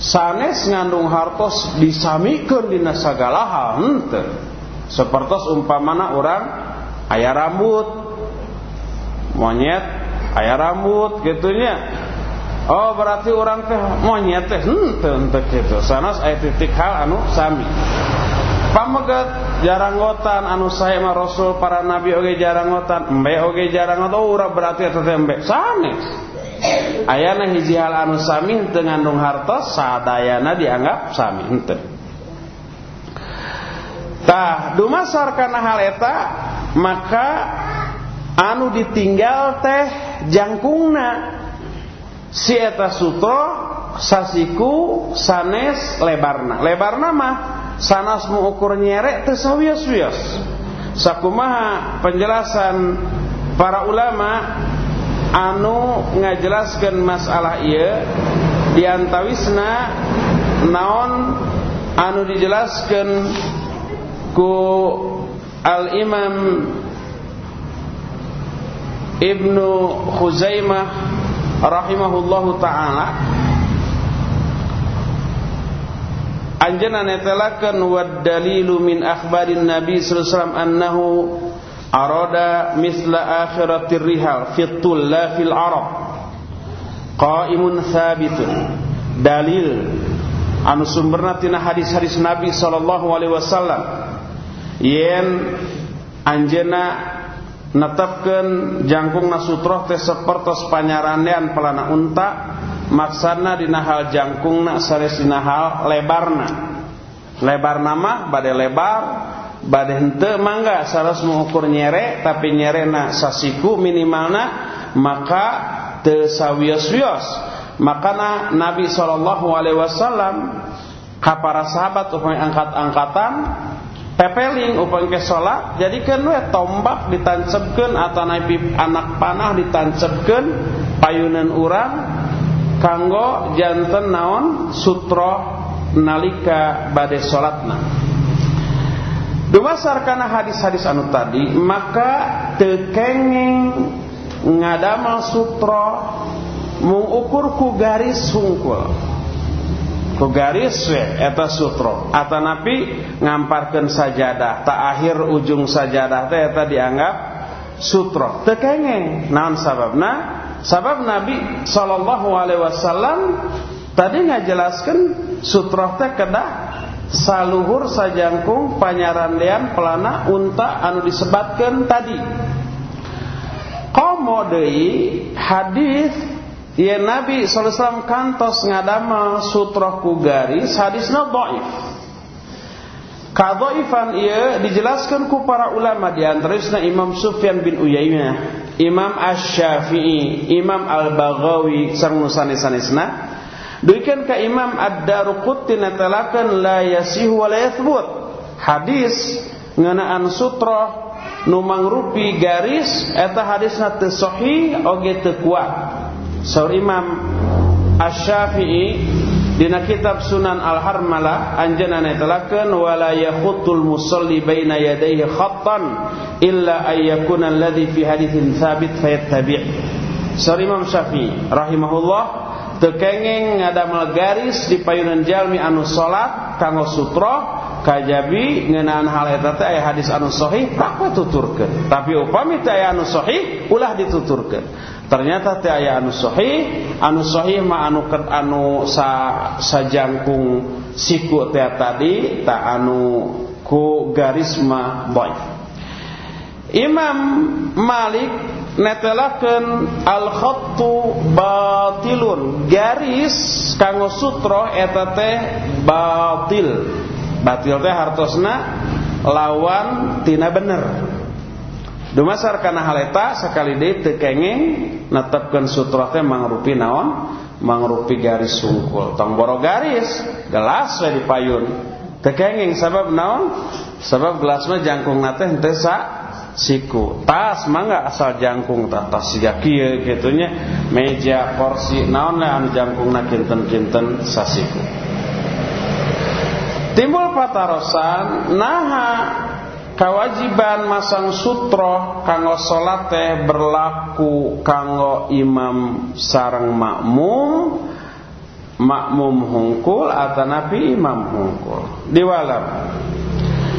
sanes ngandung hartos disamikeun dina sagala hal henteu sapertos umpamana urang aya rambut. Monyet aya rambut gitunya. Oh berarti orang teh monyet teh henteu henteu kitu sanes aya titik hal anu sami. Pamegat jaranggotan anu sae mah rasul para nabi oge jaranggotan embe oge jaranggotan oh urang berarti eta teh embe sanes ayana hiji hal anu sami henteu ngandung hartos sadayana dianggap sami henteu. Tah dumasar kana hal eta maka anu ditinggal teh jangkungna. Si eta sasiku sanes lebarna. Lebarna mah sanas mengukur nyerek teu sawios-wios sakumaha penjelasan para ulama anu ngajelaskeun masalah ieu diantawisna naon anu dijelaskeun ku al imam Ibnu Khuzaimah rahimahullahu taala anjana netelakeun wad dalilu min akhbarin nabi sallallahu alaihi wasallam annahu arada misla akhiratir rihal fitul la fil arab. Qaimun thabitun. Dalil anu sumberna tina hadis-hadis nabi sallallahu alaihi wasallam. Yen anjeuna netepkeun jangkung nasutroh teh sapertos panyarandean pelana unta maksana dina hal jangkungna sanes dina hal lebarna. Lebarna mah bade lebar bade henteu mangga saras mengukur nyere tapi nyerena sasiku minimalna maka teu sawios-wios. Makana Nabi sallallahu alaihi wasallam ka para sahabat angkat-angkatan pepeling upang ke salat jadikan we tombak ditancapkeun atau naik anak panah ditancapkeun payunan urang kanggo janten naon sutra nalika bade salatna Dumasar hadis-hadis anu tadi maka tekenging ngadamel sutra mengukur ku garis hungkul ku garis we eta sutro. Atanapi ngamparkeun sajadah. Tak akhir ujung sajadah teh eta dianggap sutro. Teu kengeng naon sababna? Sabab Nabi sallallahu alaihi wasallam tadi ngajelaskeun sutro teh kedah saluhur sajangkung panyarandean pelana unta anu disebatkeun tadi. Komo deui hadis Ya Nabi SAW kantos ngadama sutra ku garis hadisna dhaif. Kadhaifan ia dijelaskan ku para ulama di antaranya Imam Sufyan bin Uyainah, Imam Asy-Syafi'i, Imam Al-Baghawi sareng sanes-sanesna. Duikeun ka Imam Ad-Daruqutni natalakeun la yasihu wa la yathbut. Hadis ngeunaan sutra nu mangrupi garis eta hadisna teu oge teu Saur Imam Asy-Syafi'i dina kitab Sunan Al-Harmalah anjeunna netelakeun wala yakhutul musalli baina yadayhi khattan illa ay yakuna alladhi fi haditsin thabit fayattabi'. Saur Imam Syafi'i rahimahullah teu kenging ngadamel garis di payunan jalmi anu salat kanggo sutra kajabi ngeunaan hal eta teh aya hadis anu sahih tak tuturkeun tapi upami teh aya anu sahih ulah dituturkeun ternyata teh aya anu sahih anu sahih mah anu ket anu sa sajangkung siku teh tadi ta anu ku garis mah baik Imam Malik netelakeun al khattu batilun garis kanggo sutra eta teh batil. Batil teh hartosna lawan tina bener Dumasar kana haleta sekali deui teu kenging netepkeun sutra teh mangrupi naon? Mangrupi garis sungkul. Tong garis, gelas we dipayun. Teu kenging sabab naon? Sabab gelas mah jangkungna teh henteu sa siku tas mangga asal jangkung tak tas siga kieu gitunya meja kursi naon lah anu jangkungna kinten-kinten sasiku timbul patarosan naha kewajiban masang sutro kanggo salat teh berlaku kanggo imam sareng makmum makmum hungkul atau nabi imam hungkul diwalam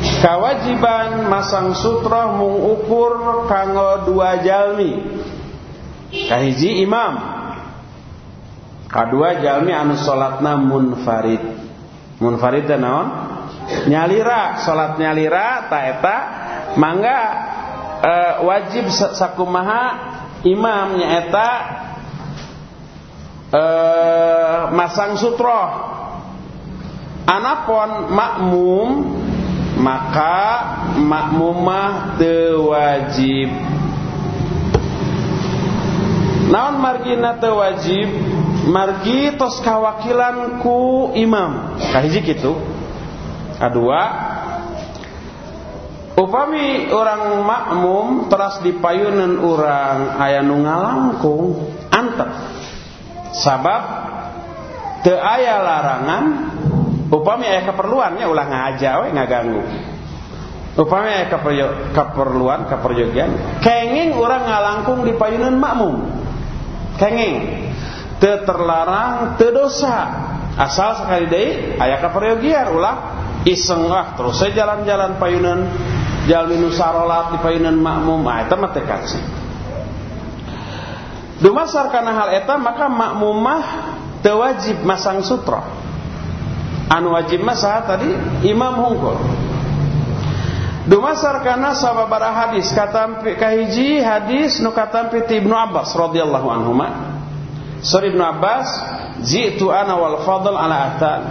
Kewajiban masang sutra mengukur kanggo dua jalmi. Kahiji imam. Kedua jalmi anu salatna munfarid. Munfarid teh naon? Nyalira, salat nyalira ta eta mangga e, wajib sakumaha imam nyaeta e, masang sutra. Anapun makmum maka makmumah tewajib. Naon margina tewajib? Margi tos kawakilan ku imam. Kahiji kitu kedua upami orang makmum teras dipayunan orang aya nu ngalangkung antep sabab teu aya larangan upami aya keperluannya ulah ngaja we ngaganggu. Upami aya keperluan keperjogian. Kenging orang ngalangkung di payunan makmum. Kenging. Teu terlarang teu dosa. Asal sekali deui aya keperjogian ulah iseng ah terus saya jalan-jalan payunan jalmi nu sarolat di payunan makmum. Ah eta mah teu Dumasar kana hal eta maka makmumah teu wajib masang sutra. Anu wajib masa tadi? Imam hungkul. Dumasar kana sababara hadis. Katampi kahiji hadis nu katampi Ibnu Abbas radhiyallahu anhuma. Sari Ibnu Abbas jitu ana wal fadl ala atan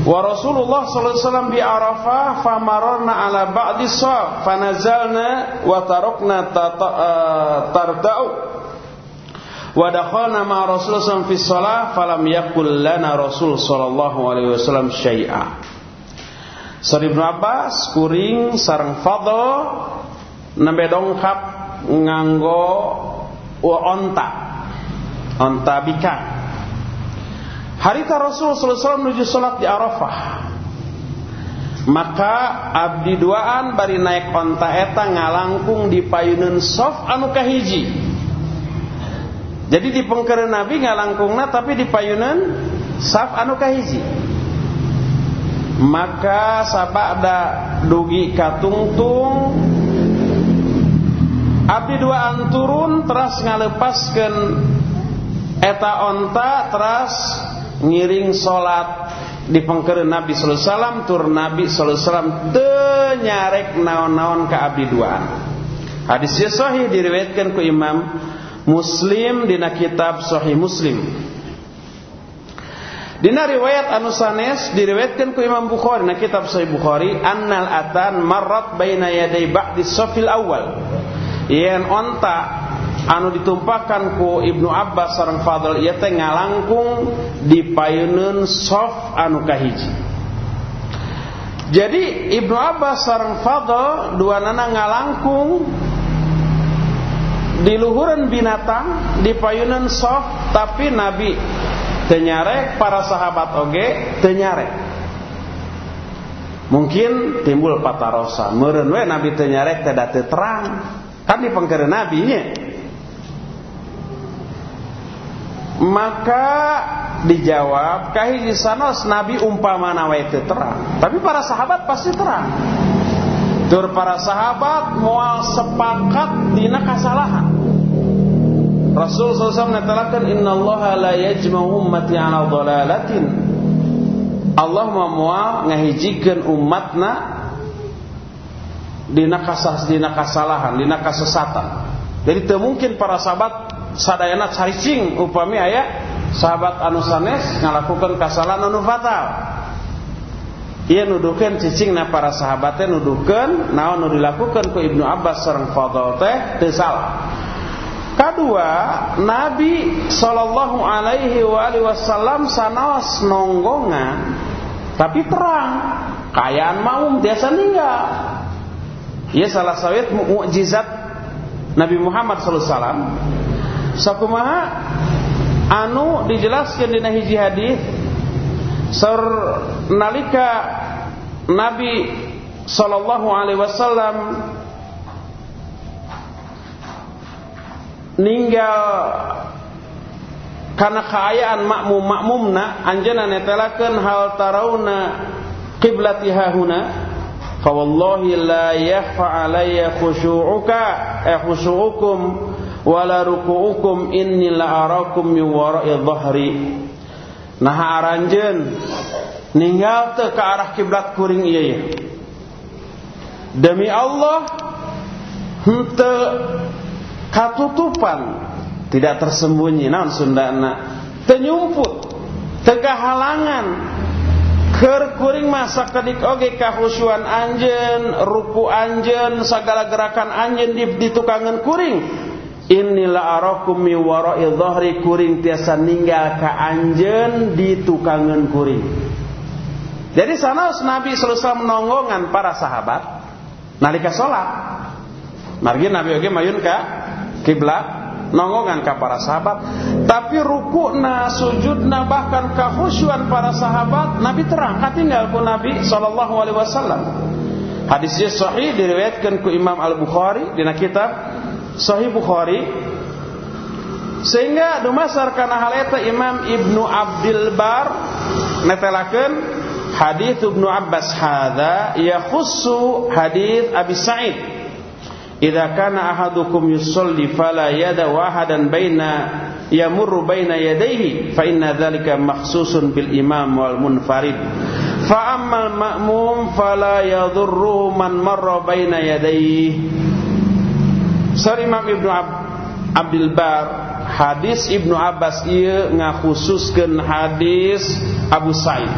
wa Rasulullah sallallahu alaihi wasallam bi Arafah famararna ala ba'di saf fanazalna wa tarakna eh, tarda'u wa dakhalna ma Rasulullah sallallahu fi shalah falam yaqul lana Rasul sallallahu alaihi wasallam syai'a. Sari Ibnu Abbas kuring sareng Fadl nembe dongkap nganggo onta. Onta bikang. Harita Rasul wasallam menuju salat di Arafah. Maka abdi duaan bari naik onta eta ngalangkung di payunan sof anu kahiji. Jadi di pengkeren Nabi ngalangkungna tapi di payunan saf anu kahiji. Maka sabada dugi katungtung abdi duaan turun teras ngalepaskan eta onta teras ngiring salat di pengkeren Nabi sallallahu alaihi wasallam tur Nabi sallallahu alaihi wasallam naon-naon ka abdi duaan. Hadis sahih diriwayatkan ku Imam Muslim dina kitab Sahih Muslim. Dina riwayat anu sanes diriwayatkeun ku Imam Bukhari na kitab Sahih Bukhari annal atan marrat baina yaday ba'di safil awal. Yen onta anu ditumpahkan ku Ibnu Abbas sareng Fadl ieu teh ngalangkung di payeuneun saf anu kahiji. Jadi Ibnu Abbas sareng Fadl dua nana ngalangkung di luhuran binatang di payunan soft tapi Nabi tenyarek para sahabat oge tenyarek mungkin timbul patarosa. Meureun we Nabi tenyarek teh terang. Kan di pengkere Nabi nya maka dijawab kahiji sanos Nabi umpamana wae terang. Tapi para sahabat pasti terang. Tur para sahabat mual sepakat dina kasalahan. Rasul SAW mengatakan Inna Allah la yajma'u ummati ala dhalalatin. Allah memual ngahijikan umatna dina kasas dina kasalahan dina kasesatan. Jadi tidak mungkin para sahabat sadayana caricing upami aya sahabat anu sanes ngalakukan kasalahan anu fatal ia nuduhkan cicing na para sahabatnya nuduhkan naon nu dilakukan ku Ibnu Abbas sareng Fadl teh teu. Kedua, Nabi Shallallahu Alaihi Wasallam sanawas nonggongan, tapi terang, kayaan maum biasa ninggal. Ya salah sawit mukjizat Nabi Muhammad sallallahu alaihi wasallam sakumaha anu dijelaskan dina hiji hadis sar nalika Nabi sallallahu alaihi wasallam ninggal karena keayaan makmum makmumna anjana netelakeun hal tarawna qiblati hahuna fa wallahi la yakhfa alayya khushu'uka eh khushu'ukum wala ruku'ukum inni la arakum min wara'i dhahri. Nah aranjeun ninggal ke arah kiblat kuring ieu ya. Demi Allah henteu katutupan tidak tersembunyi naon sundana? Tenyumput tega halangan keur kuring masa kedik oge kahusuan anjeun ruku anjeun segala gerakan anjeun di, di tukangan kuring inilah arakum mi wara'i dhahri kuring tiasa ninggal ka anjeun di tukangan kuring. Jadi sana Nabi sallallahu menonggongan para sahabat nalika salat margi Nabi oge mayun ka kiblat nongongan ke para sahabat. Tapi rukukna sujudna bahkan kehusyuan para sahabat Nabi terang tinggal ku Nabi sallallahu alaihi wasallam. Hadisnya sahih diriwayatkan ku Imam Al-Bukhari dina kitab Sahih Bukhari. Sehingga dumasar kana hal eta Imam Ibnu Abdul Bar netelakeun Ibnu Abbas hadza yakhussu hadis Abi Sa'id. Idza kana ahadukum yusalli fala yada wahadan baina yamurru baina yadayhi fa inna dzalika makhsusun bil imam wal munfarid. Fa ammal ma'mum fala yadurru man marra baina yadayhi Sari Imam Ibnu Ab Abdul Bar hadis Ibnu Abbas ieu ngakhususkeun hadis Abu Sa'id.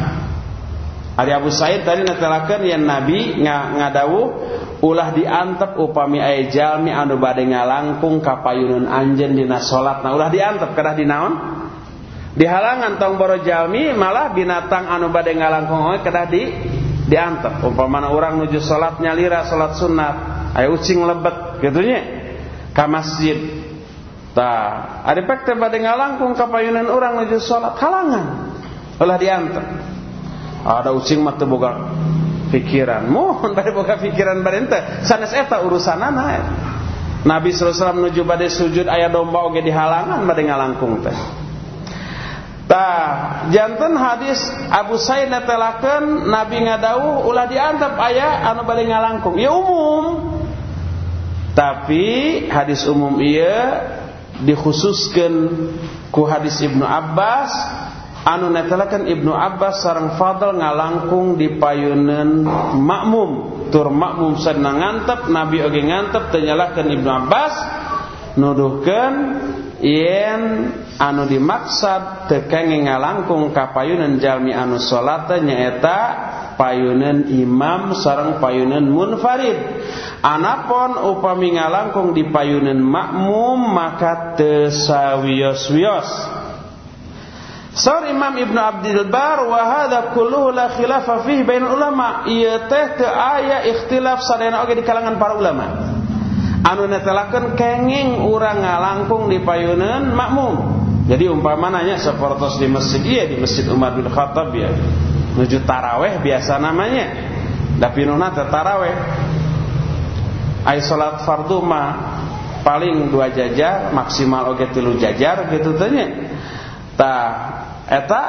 Ari Abu Sa'id tadi natelakeun yang Nabi ngadawuh ulah diantep upami aya jalmi anu bade ngalangkung ka payunun anjeun dina salatna ulah diantep kedah dinaon? Dihalangan tong boro jalmi malah binatang anu bade ngalangkung oge kedah di diantep. Umpamana urang nuju salat nyalira salat sunat aya ucing lebet gitu nya ka masjid. Tah ari pek bade ngalangkung ka payunan urang nuju salat halangan. Ulah diantep ada ucing mah teu boga pikiran. Mohon bade boga pikiran bade teh sanes eta urusanana Nabi sallallahu alaihi wasallam menuju bade sujud aya domba oge dihalangan bade ngalangkung teh. Tah, janten hadis Abu Sa'id netelakeun Nabi ngadawuh ulah diantep aya anu bade ngalangkung. Ya umum. Tapi hadis umum ieu dikhususkeun ku hadis Ibnu Abbas. Anu netelakan Ibnu Abbas sarang Fadl ngalangkung di payunan makmum. Tur makmum sedang ngantep Nabi oge ngantep tenyalahkan Ibnu Abbas. Nuduhkan yen anu dimaksud tekenge ngalangkung ka payunan jalmi anu salata nyaeta payunan imam sarang payunan munfarid anapun upami ngalangkung di payunan makmum maka tesawios-wios Sar Imam Ibn Abdul Bar wa hadha kulluhu la khilafa fihi ulama. Ieu teh teu aya ikhtilaf sadayana oge di kalangan para ulama. Anu netelakeun kenging urang ngalangkung di payuneun makmum. Jadi umpamananya sapertos di masjid ieu di Masjid Umar bin Khattab ya. Nuju taraweh biasa namanya. Da pinuna teh taraweh. Ai salat fardu mah paling dua jajar, maksimal oge tilu jajar gitu tanya. Tah eta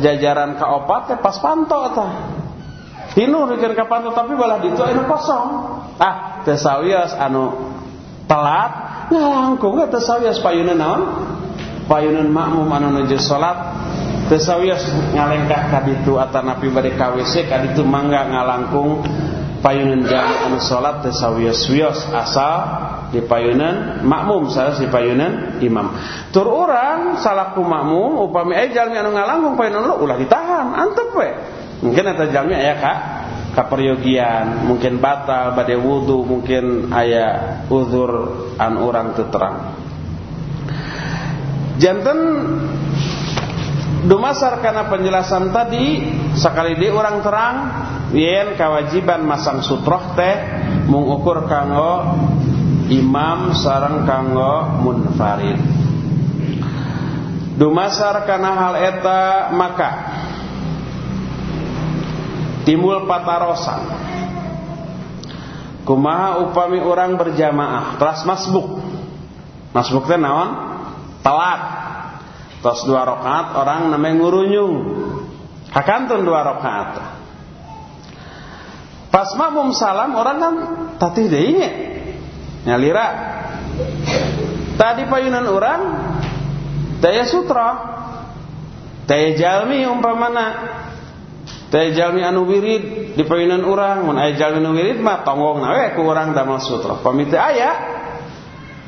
jajaran kaopat teh pas panto eta. Hinu dikeun ka panto tapi balah ditu anu kosong. Ah, teu sawios anu telat ngalangkung teu sawios payunan naon? Payunan makmum anu nuju salat teu sawios ngalengkah ka ditu atanapi bade ka WC ka ditu mangga ngalangkung payunan jami anu salat teu sawios-wios asal di payunan makmum salah di payunan imam. Tur orang salaku makmum upami aya jalmi anu ngalangkung payunan lu ulah ditahan antep we. Mungkin eta jalmi aya ka kaperyogian, mungkin batal bade wudu, mungkin aya uzur an orang teu terang. Janten dumasar karena penjelasan tadi sekali di orang terang yen kewajiban masang sutroh teh mengukur kanggo imam sarang kanggo munfarid. Dumasar kana hal eta maka timbul patarosan. Kumaha upami orang berjamaah? Teras masbuk. Masbuk teh telat tos dua rakaat orang namanya ngurunyung hakantun dua rakaat. Pas makmum salam orang kan tatih deui nyalira. Tadi payunan orang daya sutra. Daya jalmi umpamana. Daya jalmi anu wirid di payunan orang. Mun aya jalmi anu wirid mah tonggong nawe ku urang damel sutra. Pamit aya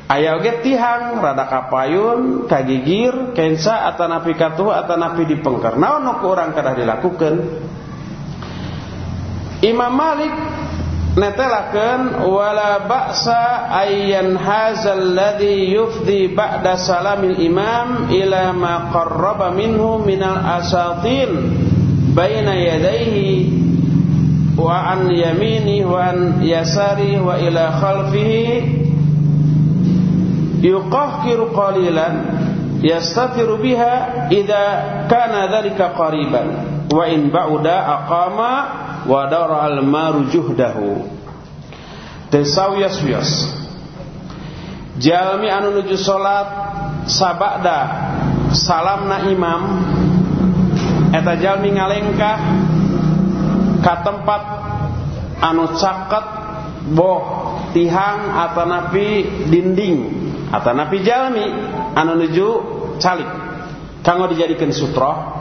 aya oge tihang rada kapayun kagigir kensa atanapi katuh atanapi dipengker. Naon nu urang kadah dilakukeun Imam Malik netelakeun wala ba'sa ayyan hazal ladzi yufdi ba'da salamil imam ila ma qarraba minhu minal asatin baina yadayhi wa an yamini wa an yasari wa ila khalfihi yuqahkiru qalilan yastafiru biha idza kana dhalika qariban. Wa in ba'da aqama wa dara al maru juhdahu. Tasawiyas jalmi anu nuju salat sabada salamna imam. Eta jalmi ngalengkah? Ka tempat anu caket boh tihang dinding atanapi jalmi anu nuju calik. Kanggo dijadikan sutra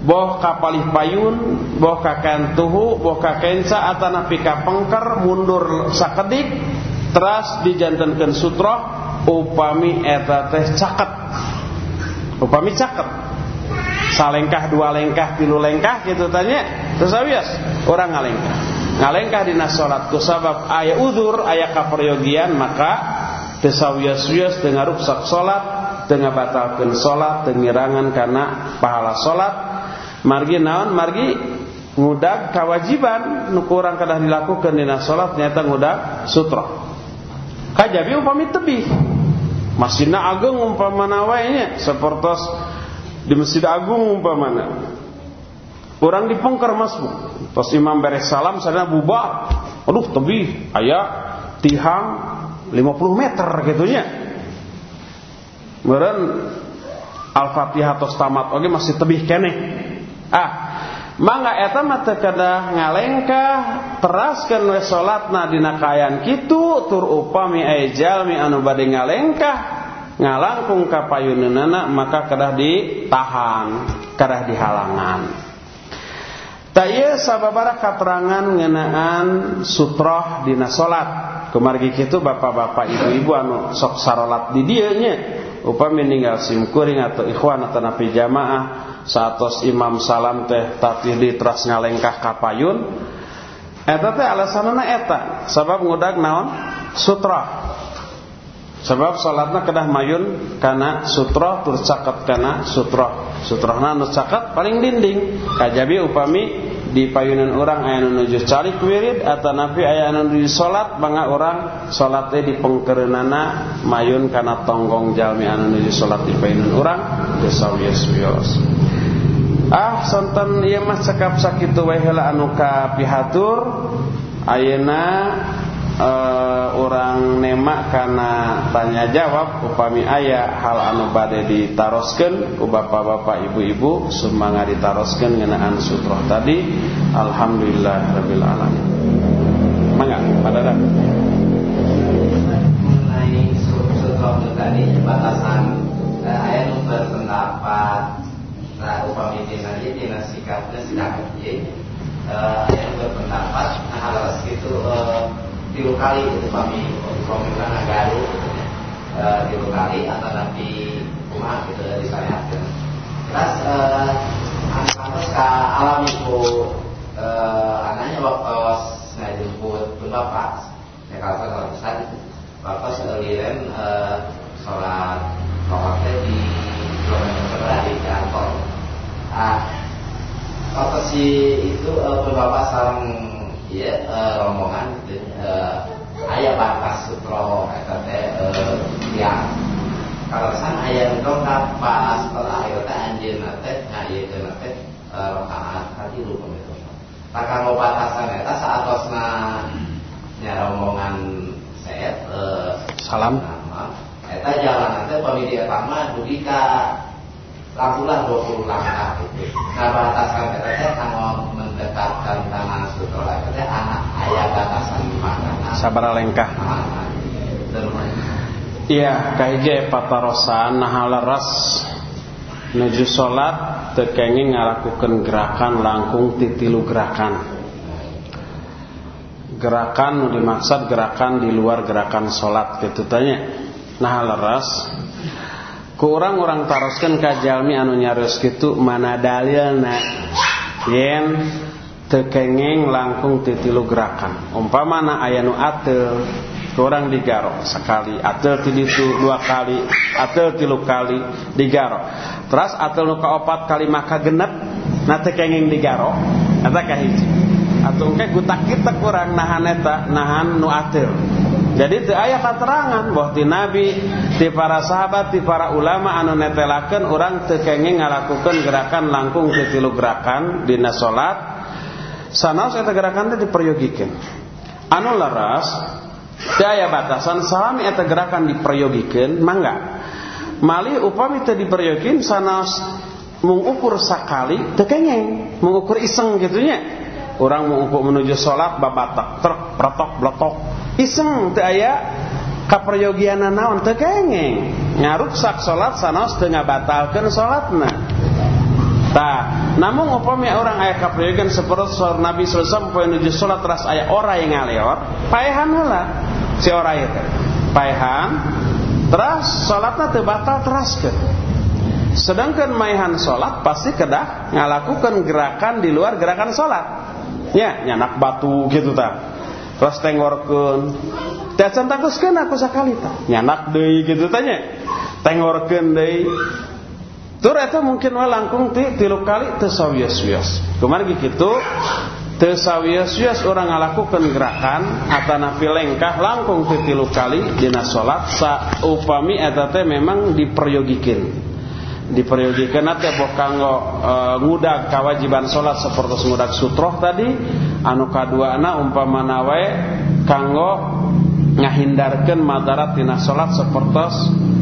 boh kapalih payun boh kakantuhu boh kakensa atanapi kapengker mundur sakedik teras dijantankan sutra upami eta teh caket. Upami caket. Salengkah dua lengkah tilu lengkah gitu tanya terus abias orang ngalengkah. Ngalengkah dina salat ku sabab aya udur aya kaperyogian maka tesawias-wias dengan rusak salat dengan batalkan salat tengirangan karena pahala salat margi naon? Margi ngudag kewajiban nu kurang kadah dilakukan dina salat nyata ngudag sutra. Kajabi upami tebih masjidna agung umpamana wae nya sapertos di Masjid Agung umpamana. Orang dipengker masuk pas imam beres salam sana bubar. Aduh tebih aya tihang 50 meter gitunya. Meren Al-Fatihah tos tamat oke masih tebih keneh. Ah mangga eta mah teu kedah ngalengkah teraskeun we salatna dina kaayaan kitu tur upami aya jalmi anu bade ngalengkah ngalangkung ka payuneunana maka kedah ditahan kedah dihalangan. Taya sababara katerangan ngenaan sutroh dina salat. Kemargi kitu bapak-bapak ibu-ibu anu sok sarolat di dieu nya upami ninggal simkuring atau ikhwan atau napi jamaah satos imam salam teh tatih di teras ngalengkah kapayun. Eta teh alasanna eta sabab ngudag naon? Sutra. Sebab salatna kedah mayun kana sutra tur caket kana sutra. Sutrana nu caket paling dinding. Kajabi upami di payunan orang aya nu nuju calik wirid napi aya anu nuju salat bangga orang salat di pengkereunana mayun kana tonggong jalmi anu nuju salat di payunan orang geus sawios-wios Ah sonten ieu mah cekap sakitu wae heula anu ka pihatur ayeuna uh, orang nemak karena tanya jawab upami ayah hal anu bade ditaroskeun ku bapak-bapak ibu-ibu sumangga ditaroskeun ngeunaan sutroh tadi. Alhamdulillah rabbil alamin. Mangga padahal mengenai sutroh tadi batasan eh, ayat berpendapat Nah, upami dina ieu dina sikapna sikap ieu eh yang berpendapat nah hal itu eh tilu kali itu upami upami kana garu eh tilu kali atau nanti rumah gitu dari saya terus eh anak ka alam itu eh anaknya waktu saya jemput pun bapak. Ya kalau kalau besar bapak sekalian eh sholat. Sholatnya di kilometer di kantor ah waktu si itu uh, bapak sarang ya rombongan gitu uh, ayah batas sutro kata teh ya. Kalau san ayah engkau pas teh anjir nate ngayah ke nate rokaat tadi lupa itu. Tak kalau batasan eta saat osna nya rombongan set uh, salam. eta jalan nanti pemilih pertama dugi ka lakulah 20 langkah itu. Nah batasan katanya kalau mendekatkan tanah sutra katanya anak ayah batasan makanan. Sabar lengkah. Iya, kahije patarosan nah leres nuju salat tekenging ngalakukeun gerakan langkung titilu gerakan. Gerakan dimaksud gerakan di luar gerakan salat gitu tanya. Nah leres ku orang-orang taroskeun ka jalmi anu nyarios kitu mana dalilna yen tekengeng langkung titilu gerakan. Umpamana aya nu atel ku urang digaro sekali atel ti ditu dua kali atel tilu kali digaro terus atel nu kaopat kali maka genep na tekengeng digaro eta kahiji atuh engke gutak kita kurang nahan eta nahan nu atel jadi itu ayat keterangan bahwa di Nabi, di para sahabat, di para ulama anu netelakan orang tekenge ngalakukan gerakan langkung titilu gerakan di nasolat. Sana saya gerakan itu diperyogikan. Anu laras, daya batasan salami eta gerakan diperyogikan, mangga. Mali upami teu diperyogikan sana mengukur sakali tekengeng, mengukur iseng gitunya. Orang mengukur menuju sholat babatak, truk, protok, blotok iseng teu aya kaperyogiana naon teu kengeng ngaruksak salat sanos teu ngabatalkeun salatna tah namun upami orang aya kaperyogian saperti salat Nabi sallallahu alaihi wasallam poe nuju salat teras aya ora yang ngaleor paehan heula. Si ora ieu teh. Paehan teras salatna teu batal teraskeun. Sedangkan maihan salat pasti kedah ngalakukan gerakan di luar gerakan salat ya nyanak batu gitu tah terus tengorkeun teh tangkuskeun aku sakali tah nyanak gitu tanya tengorkeun deui. Tur eta mungkin we langkung ti tilu kali teu kumaha kitu teu sawios-wios urang ngalakukeun gerakan atana lengkah langkung ti tilu kali dina salat saupami memang diperyogikeun diperyogikan nanti boh kanggo e, ngudag kewajiban sholat seperti ngudag sutroh tadi anu kaduana umpamana wae kanggo ngahindarkan madarat tina sholat seperti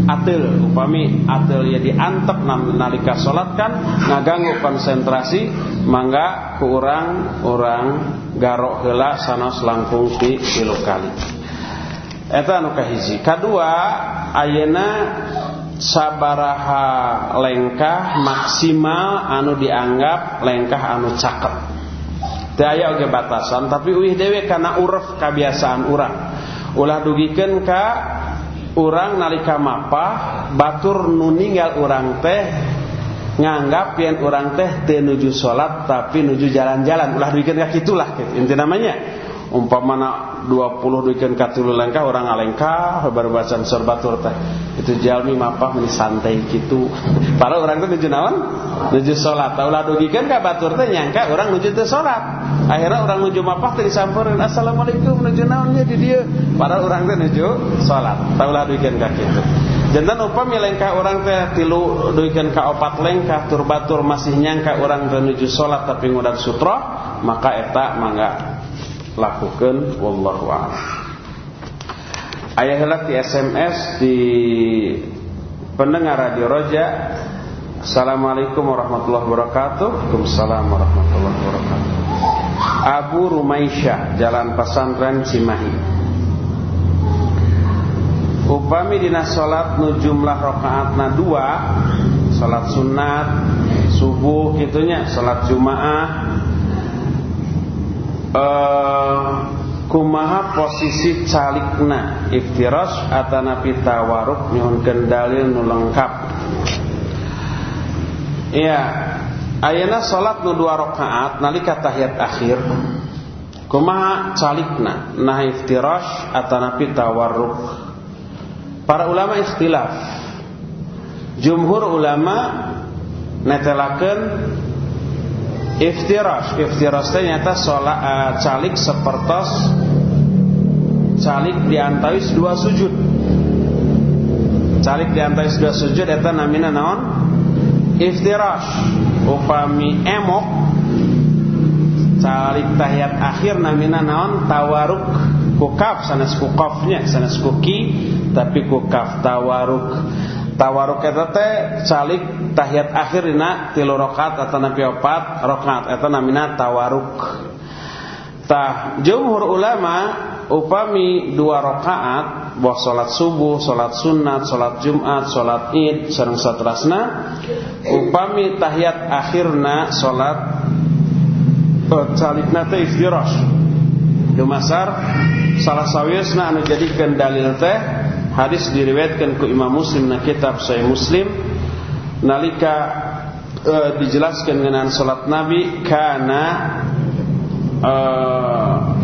atil. Upami atil ya diantep nalika sholat kan ngaganggu konsentrasi mangga ku urang garok heula sanos langkung ti tilu kali eta anu kahiji. Kadua ayeuna sabaraha lengkah maksimal anu dianggap lengkah anu cakep. Daya oge batasan tapi uih dewe karena uruf kebiasaan urang. Ulah dugikeun ka urang nalika mapah batur nu ninggal urang teh nganggap yen urang teh teu nuju salat tapi nuju jalan-jalan. Ulah dugikeun ka kitulah gitu. inti namanya umpamana 20 duikeun ka tilu langkah orang alengkah baru bacaan sorbatur teh. Itu jalmi mapah meni santai kitu para orang teh nuju naon? Nuju salat ulah dugikeun ka batur teh? Nyangka orang nuju teh salat akhirnya orang nuju mapah teh disampeurkeun assalamualaikum nuju naon nya di dieu para orang teh nuju salat ulah dugikeun ka kitu Jantan upami lengkah orang teh tilu duikeun ka opat lengkah tur batur masih nyangka orang teh nuju salat tapi ngudag sutra maka eta mangga lakukan wallahu a'lam. Ayah di SMS di pendengar radio Roja. Assalamualaikum warahmatullahi wabarakatuh. Waalaikumsalam warahmatullahi wabarakatuh. Abu Rumaisyah Jalan Pesantren Cimahi. Upami dina salat nu jumlah rakaatna dua. Salat sunat subuh gitunya salat jumaah uh, kumaha posisi calikna? Iftiras atana pitawaruk nyuhunkeun dalil nu lengkap. Iya ayeuna salat nu dua rakaat nalika tahiyat akhir kumaha calikna? Nah iftiras atana pitawaruk para ulama ikhtilaf. Jumhur ulama netelakeun Iftirash, iftirash teh nyata sholat uh, calik sepertos calik diantawis dua sujud. Calik diantawis dua sujud eta namina naon? Iftirash. Upami emok calik tahiyat akhir namina naon? Tawaruk kukaf sanes kukafnya sanes kuki tapi kukaf tawaruk tawaruk eta teh calik tahiyat akhir dina tilu rakaat atau napi opat rakaat eta namina tawaruk tah jumhur ulama upami dua rakaat boh salat subuh salat sunat salat jumat salat id sareng satrasna upami tahiyat akhirna salat calikna teh iftirash dumasar salah sawiusna anu jadikan dalil teh hadis diriwayatkan ku Imam Muslim na kitab Sahih Muslim. Nalika e, dijelaskan dengan salat Nabi kana e,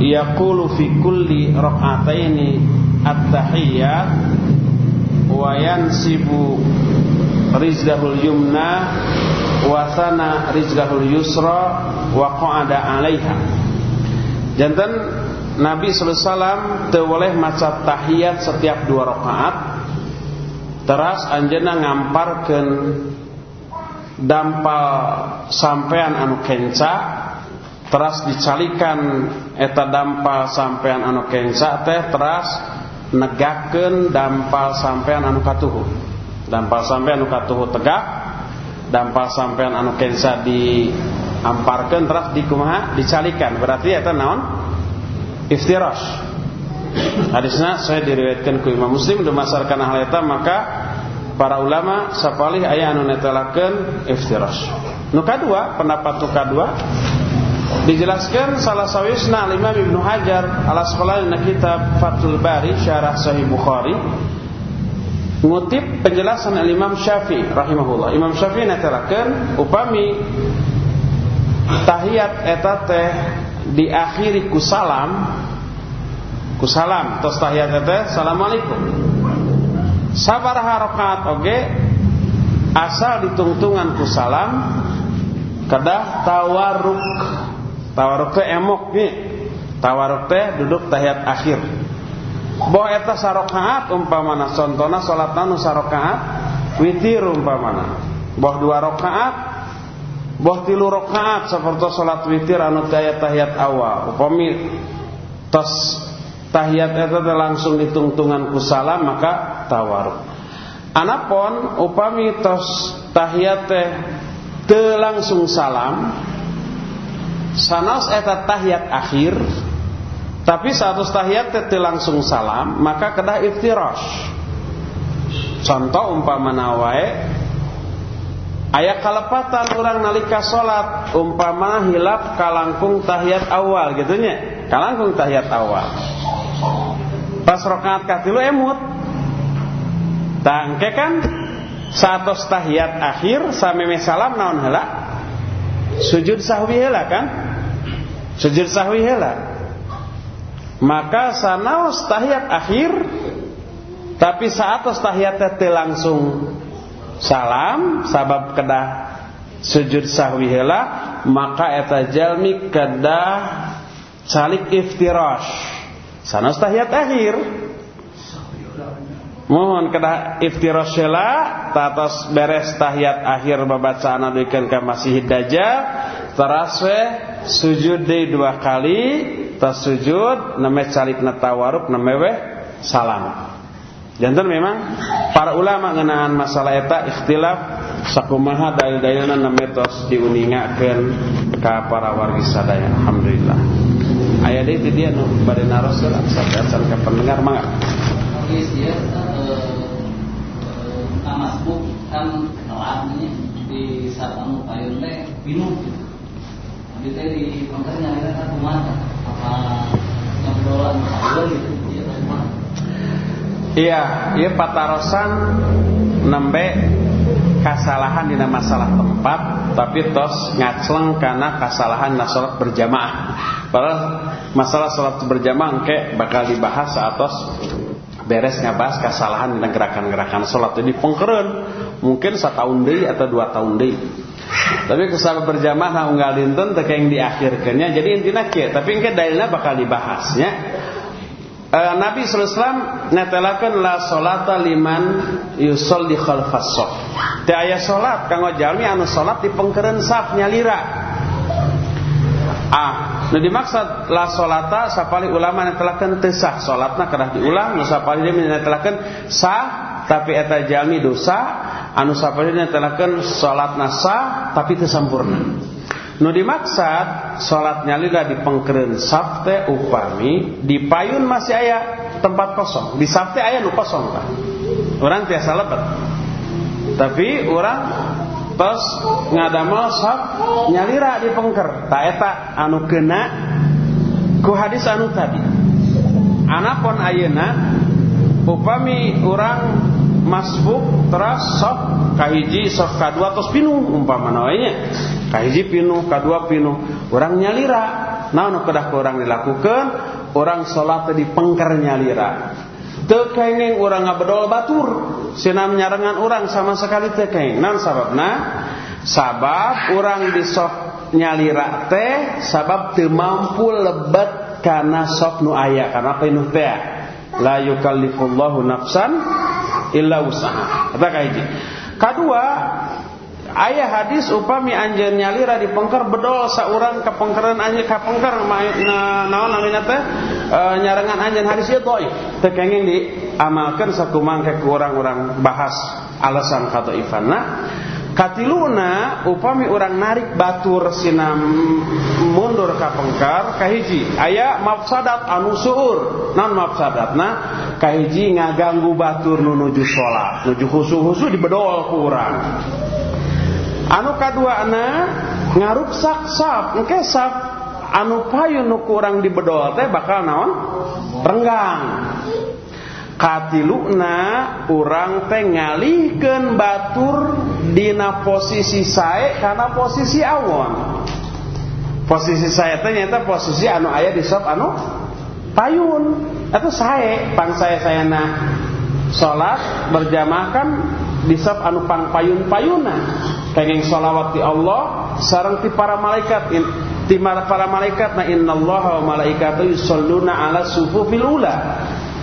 yaqulu fi kulli rak'ataini at-tahiyyat wa yansibu rizqahul yumna wa sana rizqahul yusra wa qa'ada 'alaiha. Jantan Nabi SAW boleh maca tahiyat setiap dua rakaat teras anjena ngamparkan dampal sampean anu kenca teras dicalikan eta dampal sampean anu kenca teh teras negaken dampal sampean anu katuhu dampal sampean anu katuhu tegak dampal sampean anu kenca diamparkan teras dikumaha dicalikan. Berarti eta naon iftirash. Hadisnya saya diriwayatkan ke Imam Muslim dimasarkan hal eta maka para ulama sapalih aya anu netelakeun iftirash. Nu kadua pendapat nu kadua dijelaskan salah sawisna Imam Ibnu Hajar al Asqalani na kitab Fathul Bari syarah Sahih Bukhari. Ngutip penjelasan Imam Syafi'i rahimahullah. Imam Syafi'i netelakeun upami tahiyat eta teh diakhiri ku salam ku salam tos tahiyat teh assalamualaikum. Sabar rakaat oge asal ditungtungan ku salam kedah tawaruk. Tawaruk teh emok nih. Tawaruk teh duduk tahiyat akhir. Bahwa eta sarakaat umpamana contohna salat nu sarakaat witir umpamana. Bahwa dua rakaat Boh tilu rakaat seperti salat witir anu daya tahiyat awal. Upami tos tahiyat eta langsung ditungtungan ku salam maka tawaruk. Anapun upami tos tahiyat teh teu langsung salam sanos eta tahiyat akhir tapi satu tahiyat teh langsung salam maka kedah iftirash. Contoh umpamana wae Ayat kalepatan orang nalika salat umpama hilap kalangkung tahiyat awal gitu nya. Kalangkung tahiyat awal. Pas rakaat katilu emut. Tangke kan satu tahiyat akhir sameme salam naon heula? Sujud sahwi heula kan? Sujud sahwi heula. Maka sanaos tahiyat akhir tapi saat tahiyat teh langsung salam sabab kedah sujud sahwi heula maka eta jalmi kedah calik iftirash. Sanes tahiyat akhir. Mohon kedah iftirash heula tatos beres tahiyat akhir babacaan duikeun ka masih dajjal teras sujud deui dua kali tas sujud name calik na tawaruk name we salam Jantan memang para ulama ngenaan masalah eta ikhtilaf sakumaha dalil-dalilna nametos diuningakeun ka para wargi sadaya. Alhamdulillah. Aya deui ti dia nu bade naros sadar ka pendengar mangga. Geus dia amasbuk kan kenalannya di saat anu payun teh bingung. Abi teh di makanya nyarita kumaha apa ngobrolan payun gitu dia kumaha Iya, iya patarosan nembe kesalahan di masalah tempat tapi tos ngacleng karena kesalahan na berjamaah. Padahal masalah salat berjamaah engke bakal dibahas atas beres ngabahas kesalahan di gerakan-gerakan salat jadi pengkeren mungkin setahun deh atau dua tahun deh tapi kesal berjamaah unggal dinten teu yang diakhirkannya jadi intinya kieu tapi engke dalilna bakal dibahasnya e, Nabi wasallam netelakeun la salata liman yusolli khalfas shaf teu aya salat kanggo jalmi anu salat di pengkeureun saf nyalira ah nu dimaksud la salata sapali ulama netelakeun teu sah. Salatna kedah diulang nu sapali dia netelakeun sah tapi eta jalmi dosa anu saparina telakeun salat nasa tapi teu sampurna nu dimaksud salat nyalira di pengkereun saf teh upami di payun masih aya tempat kosong. Di saf teh aya nu kosong kan urang tiasa lebet tapi urang tos ngadamel saf nyalira di pengker. Tak eta anu kena ku hadis anu tadi. Anapun ayeuna upami urang masbuk terus sok kahiji sok kadua terus pinu umpama nawanya kahiji pinu kadua pinu orang nyalira. Nu kedah orang dilakukan orang sholat di pengker nyalira. Teu kenging urang ngabedol batur. Sinam nyarengan orang sama sekali teu kenging naon sababna? Sabab orang disok nyalira teh sabab teu mampu lebet karena sok nu aya. Karena pinuh teh? La yukallifullahu nafsan illa usaha. Kata kahiji. Kedua, ayah hadis upami anjeun nyalira di pengker bedol saurang ka pengkeran anjeun ka pengker naon namina teh e, nyarengan anjeun hadis ieu dhaif. Teu kenging diamalkeun sakumang ke urang-urang bahas alasan kata ifanna katiluna upami orang narik batur sinam mundur ka pengkar kahiji aya mafsadat anu suur non mafsadatna kahiji ngaganggu batur nuju salat nuju husu-husu dibedol ku urang anu kaduana ngaruksak sap engke sap anu payun nu kurang dibedol teh bakal naon? Renggang. Katilukna urang teh ngalihkeun batur dina posisi sae karena posisi awon. Posisi saya teh nyata posisi anu aya di sop anu payun. Itu sae pang saya sayana salat berjamaah kan di sop anu pang payun payuna kenging sholawat di Allah sareng ti para malaikat ti para malaikat na innallaha wa malaikatahu yusholluna ala sufufil ula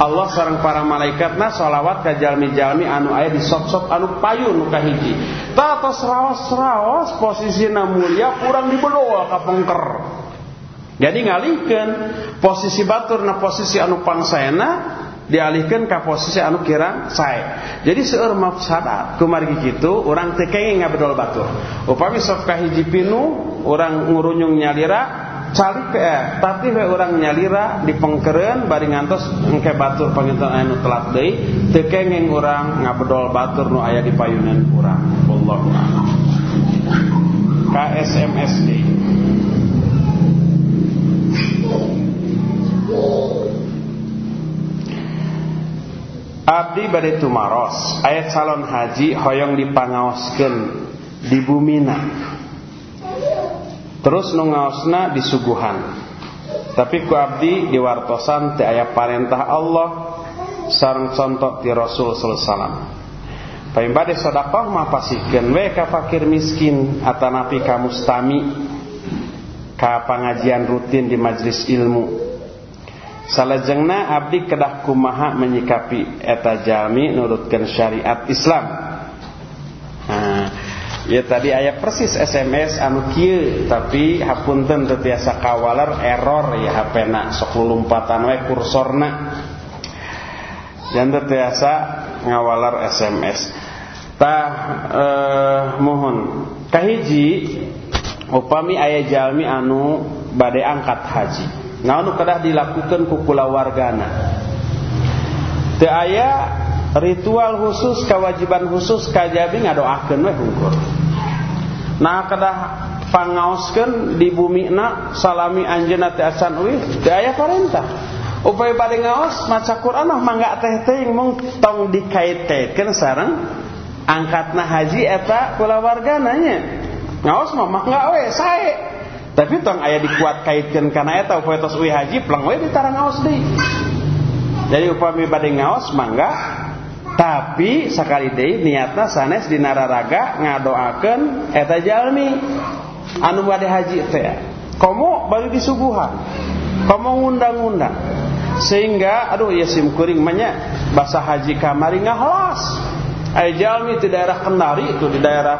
Allah sarang para malaikat na sholawat ka jalmi-jalmi anu aya di sok-sok anu payun nu kahiji. Tata serawas-serawas posisina mulia kurang dibelol ka pengker. Jadi ngalihkeun posisi batur na posisi anu pangsaena dialihkan ke posisi anu kira sae. Jadi seueur mafsadat kumargi kitu urang teu kenging ngabedol batur. Upami sok kahiji pinu urang ngurunyung nyalira cari ke tapi we orang nyalira di pengkeren bari ngantos engke batur panginten anu telat deui teu kenging urang ngabedol batur nu aya di payunan urang wallahu a'lam KSMSD Abdi bade tumaros. Ayat salon haji hoyong dipangaoskeun di bumina. Terus nu ngaosna disuguhan tapi ku abdi diwartosan teu aya parentah Allah sareng contoh ti Rasul sallallahu alaihi wasallam. Paling bade sedekah mah we ka fakir miskin atanapi ka mustami ka pengajian rutin di majelis ilmu salajengna abdi kedah kumaha menyikapi eta jalmi nurutkeun syariat Islam nah, Ya tadi ayat persis SMS anu kieu tapi hapunten teu tiasa kawaler error ya HP-na sok lumpatan we kursorna. Dan teu tiasa ngawaler SMS. Tah eh, mohon kahiji upami aya jalmi anu bade angkat haji. Naon kedah dilakukan ku kulawargana. Teu aya ritual khusus kewajiban khusus kajabi ngadoakeun we hungkur nah kedah pangaoskeun di bumi na salami anjeunna teh asan uih aya parentah upaya bade ngaos maca Quran mah mangga teh teuing mung tong dikait-kaitkeun sareng angkatna haji eta kulawargana nya ngaos mah mangga we sae tapi tong aya dikuat kaitkeun kana eta upaya tos uih haji plang we ditarang deui jadi upami bade ngaos mangga tapi sekali deh niatna sanes di nararaga ngadoakan eta jalmi. Anu bade haji teh komo balik disuguhan komo ngundang-undang. Sehingga aduh ya sim kuring banyak bahasa haji kamari ngahlas ay jalmi di daerah Kendari itu di daerah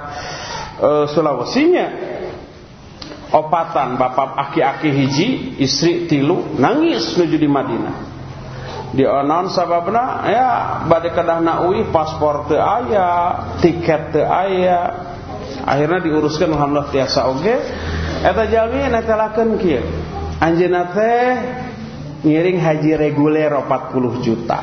uh, Sulawesinya opatan bapak aki-aki hiji istri tilu nangis menuju di Madinah. Dionon sababna ya bade kadahna uwi paspor teu aya tiket teu aya. Akhirnya diuruskan alhamdulillah tiasa oge. Eta jalmi netelakeun kieu. Anjeunna teh ngiring haji reguler 40 juta.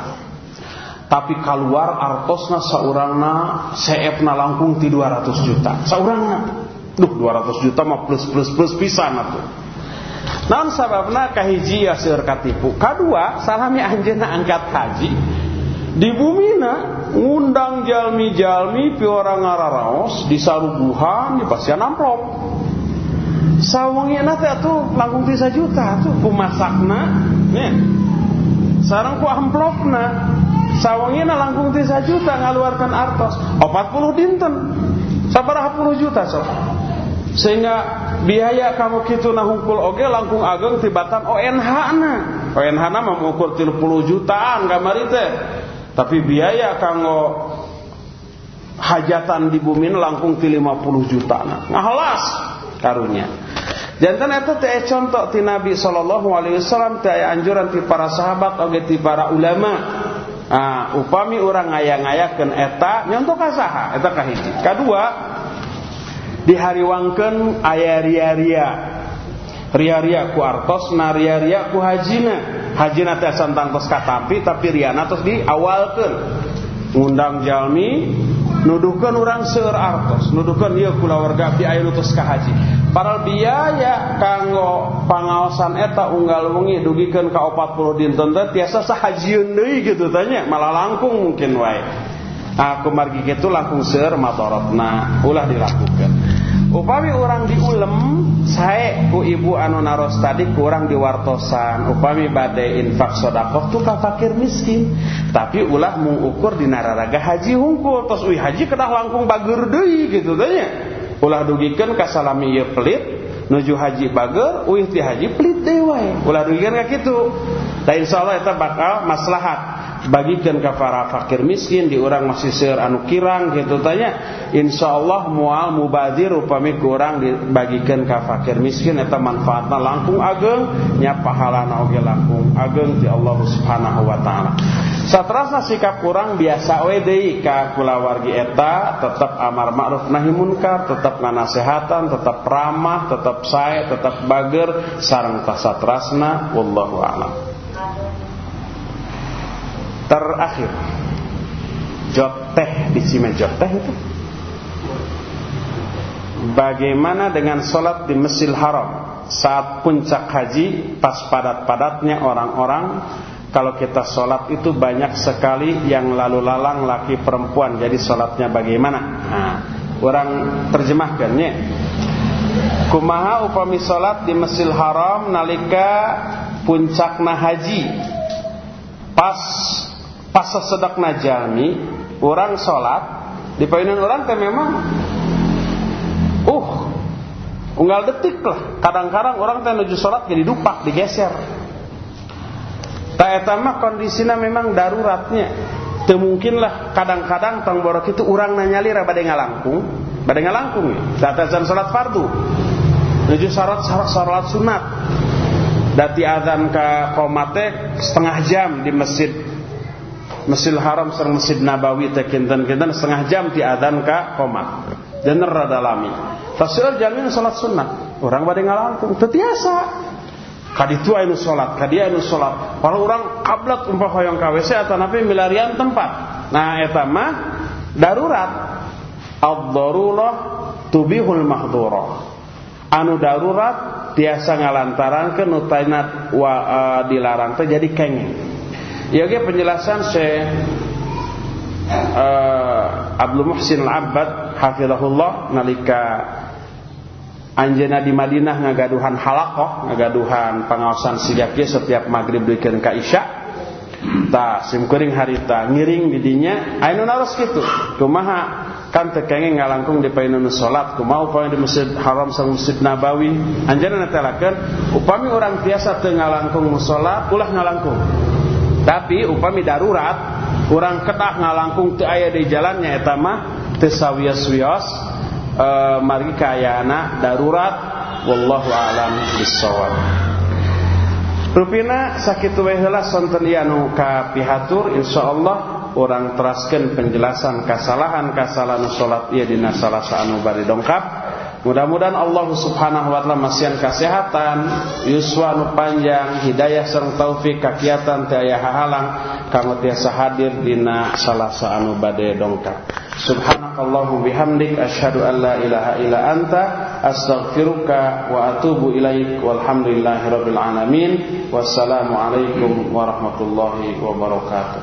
Tapi keluar artosna saurangna seepna langkung ti 200 juta. Saurangna duh 200 juta mah plus plus plus pisan atuh Naon sababna kahiji ya seur katipu. Kadua, salami anjeunna angkat haji di bumina ngundang jalmi-jalmi pi orang ngararaos di sarubuhan di pasian amplop. Sawengeuna teh atuh langkung 3 juta tuh kumasakna nya. Sareng ku amplopna sawengeuna langkung 3 juta ngaluarkan artos 40 dinten. Sabaraha puluh juta sok sehingga biaya kamu gitu nahungkul oge langkung ageng tibatan ONH na. ONH na mengukur 30 jutaan kamari teh. Tapi biaya kanggo hajatan di bumi langkung ti 50 juta na. Ngahalas karunya. Jantan itu teh contoh ti Nabi sallallahu alaihi wasallam teh anjuran ti para sahabat oge ti para ulama. Ah, upami orang ngaya-ngayakeun eta nyontoh ka saha eta kahiji kadua dihariwangkan ayah ria-ria. Ria-ria ku artos na ria-ria ku hajina. Hajina teh santang tos katampi tapi riana tos diawalkeun. Ngundang jalmi nuduhkan orang seur artos. Nuduhkan ieu kulawarga bi aya tos ka haji paral biaya kanggo pangaosan eta unggal wengi dugikeun ka 40 dinten teh tiasa sahajieun deui gitu tanya malah langkung mungkin wae. Aku margi kitu langkung seur matorotna. Ulah dilakukan upami orang diulem saya ku ibu anu naros tadi kurang diwartosan. Upami badai infak sodakoh tuh fakir miskin. Tapi ulah mengukur di nararaga haji hungkul. Tos uih haji kedah langkung bager deui gitu tanya ulah dugikeun ka salami ieu pelit nuju haji bager uih ti haji pelit deui wae. Ulah dugikeun ka kitu. Da insyaallah eta bakal maslahat bagikan ke para fakir miskin di orang masih seur anu kirang gitu. Tanya insyaallah mual mubadir upami kurang dibagikan ke fakir miskin eta manfaatna langkung ageng nya pahalana oge langkung ageng di Allah Subhanahu wa taala. Satrasna sikap kurang biasa we deui ka kulawargi eta tetap amar ma'ruf nahi munkar tetap nganasehatan tetap ramah tetap sae tetap bager sareng tasatrasna wallahu a'lam terakhir. Joteh di cime joteh itu. Bagaimana dengan sholat di Mesir Haram? Saat puncak haji pas padat-padatnya orang-orang kalau kita sholat itu banyak sekali yang lalu lalang laki perempuan. Jadi sholatnya bagaimana? Nah, orang terjemahkannya. Kumaha upami sholat di Mesir Haram nalika puncakna haji? Pas pas sesedak najami orang sholat di payunan orang teh memang uh unggal detik lah. Kadang-kadang orang teh nuju sholat jadi dupak digeser. Tak etama kondisinya memang daruratnya. Mungkin lah kadang-kadang borok itu orang nanyali bade ngalangkung bade ngalangkung. Ya azan sholat fardu. Nuju sholat sholat sunat. Dati azan ke komate setengah jam di masjid Masjidil Haram sareng Masjid Nabawi teh kinten-kinten setengah jam ti adzan ka qomat. Dan rada lami. Fasir jamin salat sunnah. Orang bade ngalangkung teu tiasa. Kaditu anu salat, kadi anu salat. Para orang kablat umpah hoyong ka WC atanapi milarian tempat. Nah eta mah darurat. Ad-darurah tubihul mahdurah. Anu darurat tiasa ngalantaran ke nutainat wa uh, dilarang teh jadi kenging. Ya ge penjelasan Syekh uh, Abdul Muhsin Al-Abbad hafizahullah nalika anjeuna di Madinah ngagaduhan halakoh, ngagaduhan pengawasan siga setiap maghrib dikeun ka Isya. tak simkuring harita ngiring didinya anu naros gitu kumaha kan tekenge ngalangkung di painun salat kumaha upami di Masjid Haram sang Masjid Nabawi anjeunna netelakeun upami orang biasa teu ngalangkung salat ulah ngalangkung tapi upami darurat kurang kedah ngalangkung teu aya di jalannya eta mah teu sawios-wios e, margi kaayana darurat wallahu alam bissawab. Rupina sakit heula sonten anu kapihatur insyaallah orang teraskan penjelasan kesalahan-kesalahan salat ieu dina salah anu bari dongkap Mudah-mudahan Allah Subhanahu wa taala masihan kesehatan, yuswa nu panjang, hidayah sareng taufik kakiatan teu aya hahalang kanggo tiasa hadir dina salasa anu bade dongkap. Subhanakallahu bihamdik asyhadu an la ilaha illa anta astaghfiruka wa atubu ilaik walhamdulillahirabbil alamin. Wassalamu alaikum warahmatullahi wabarakatuh.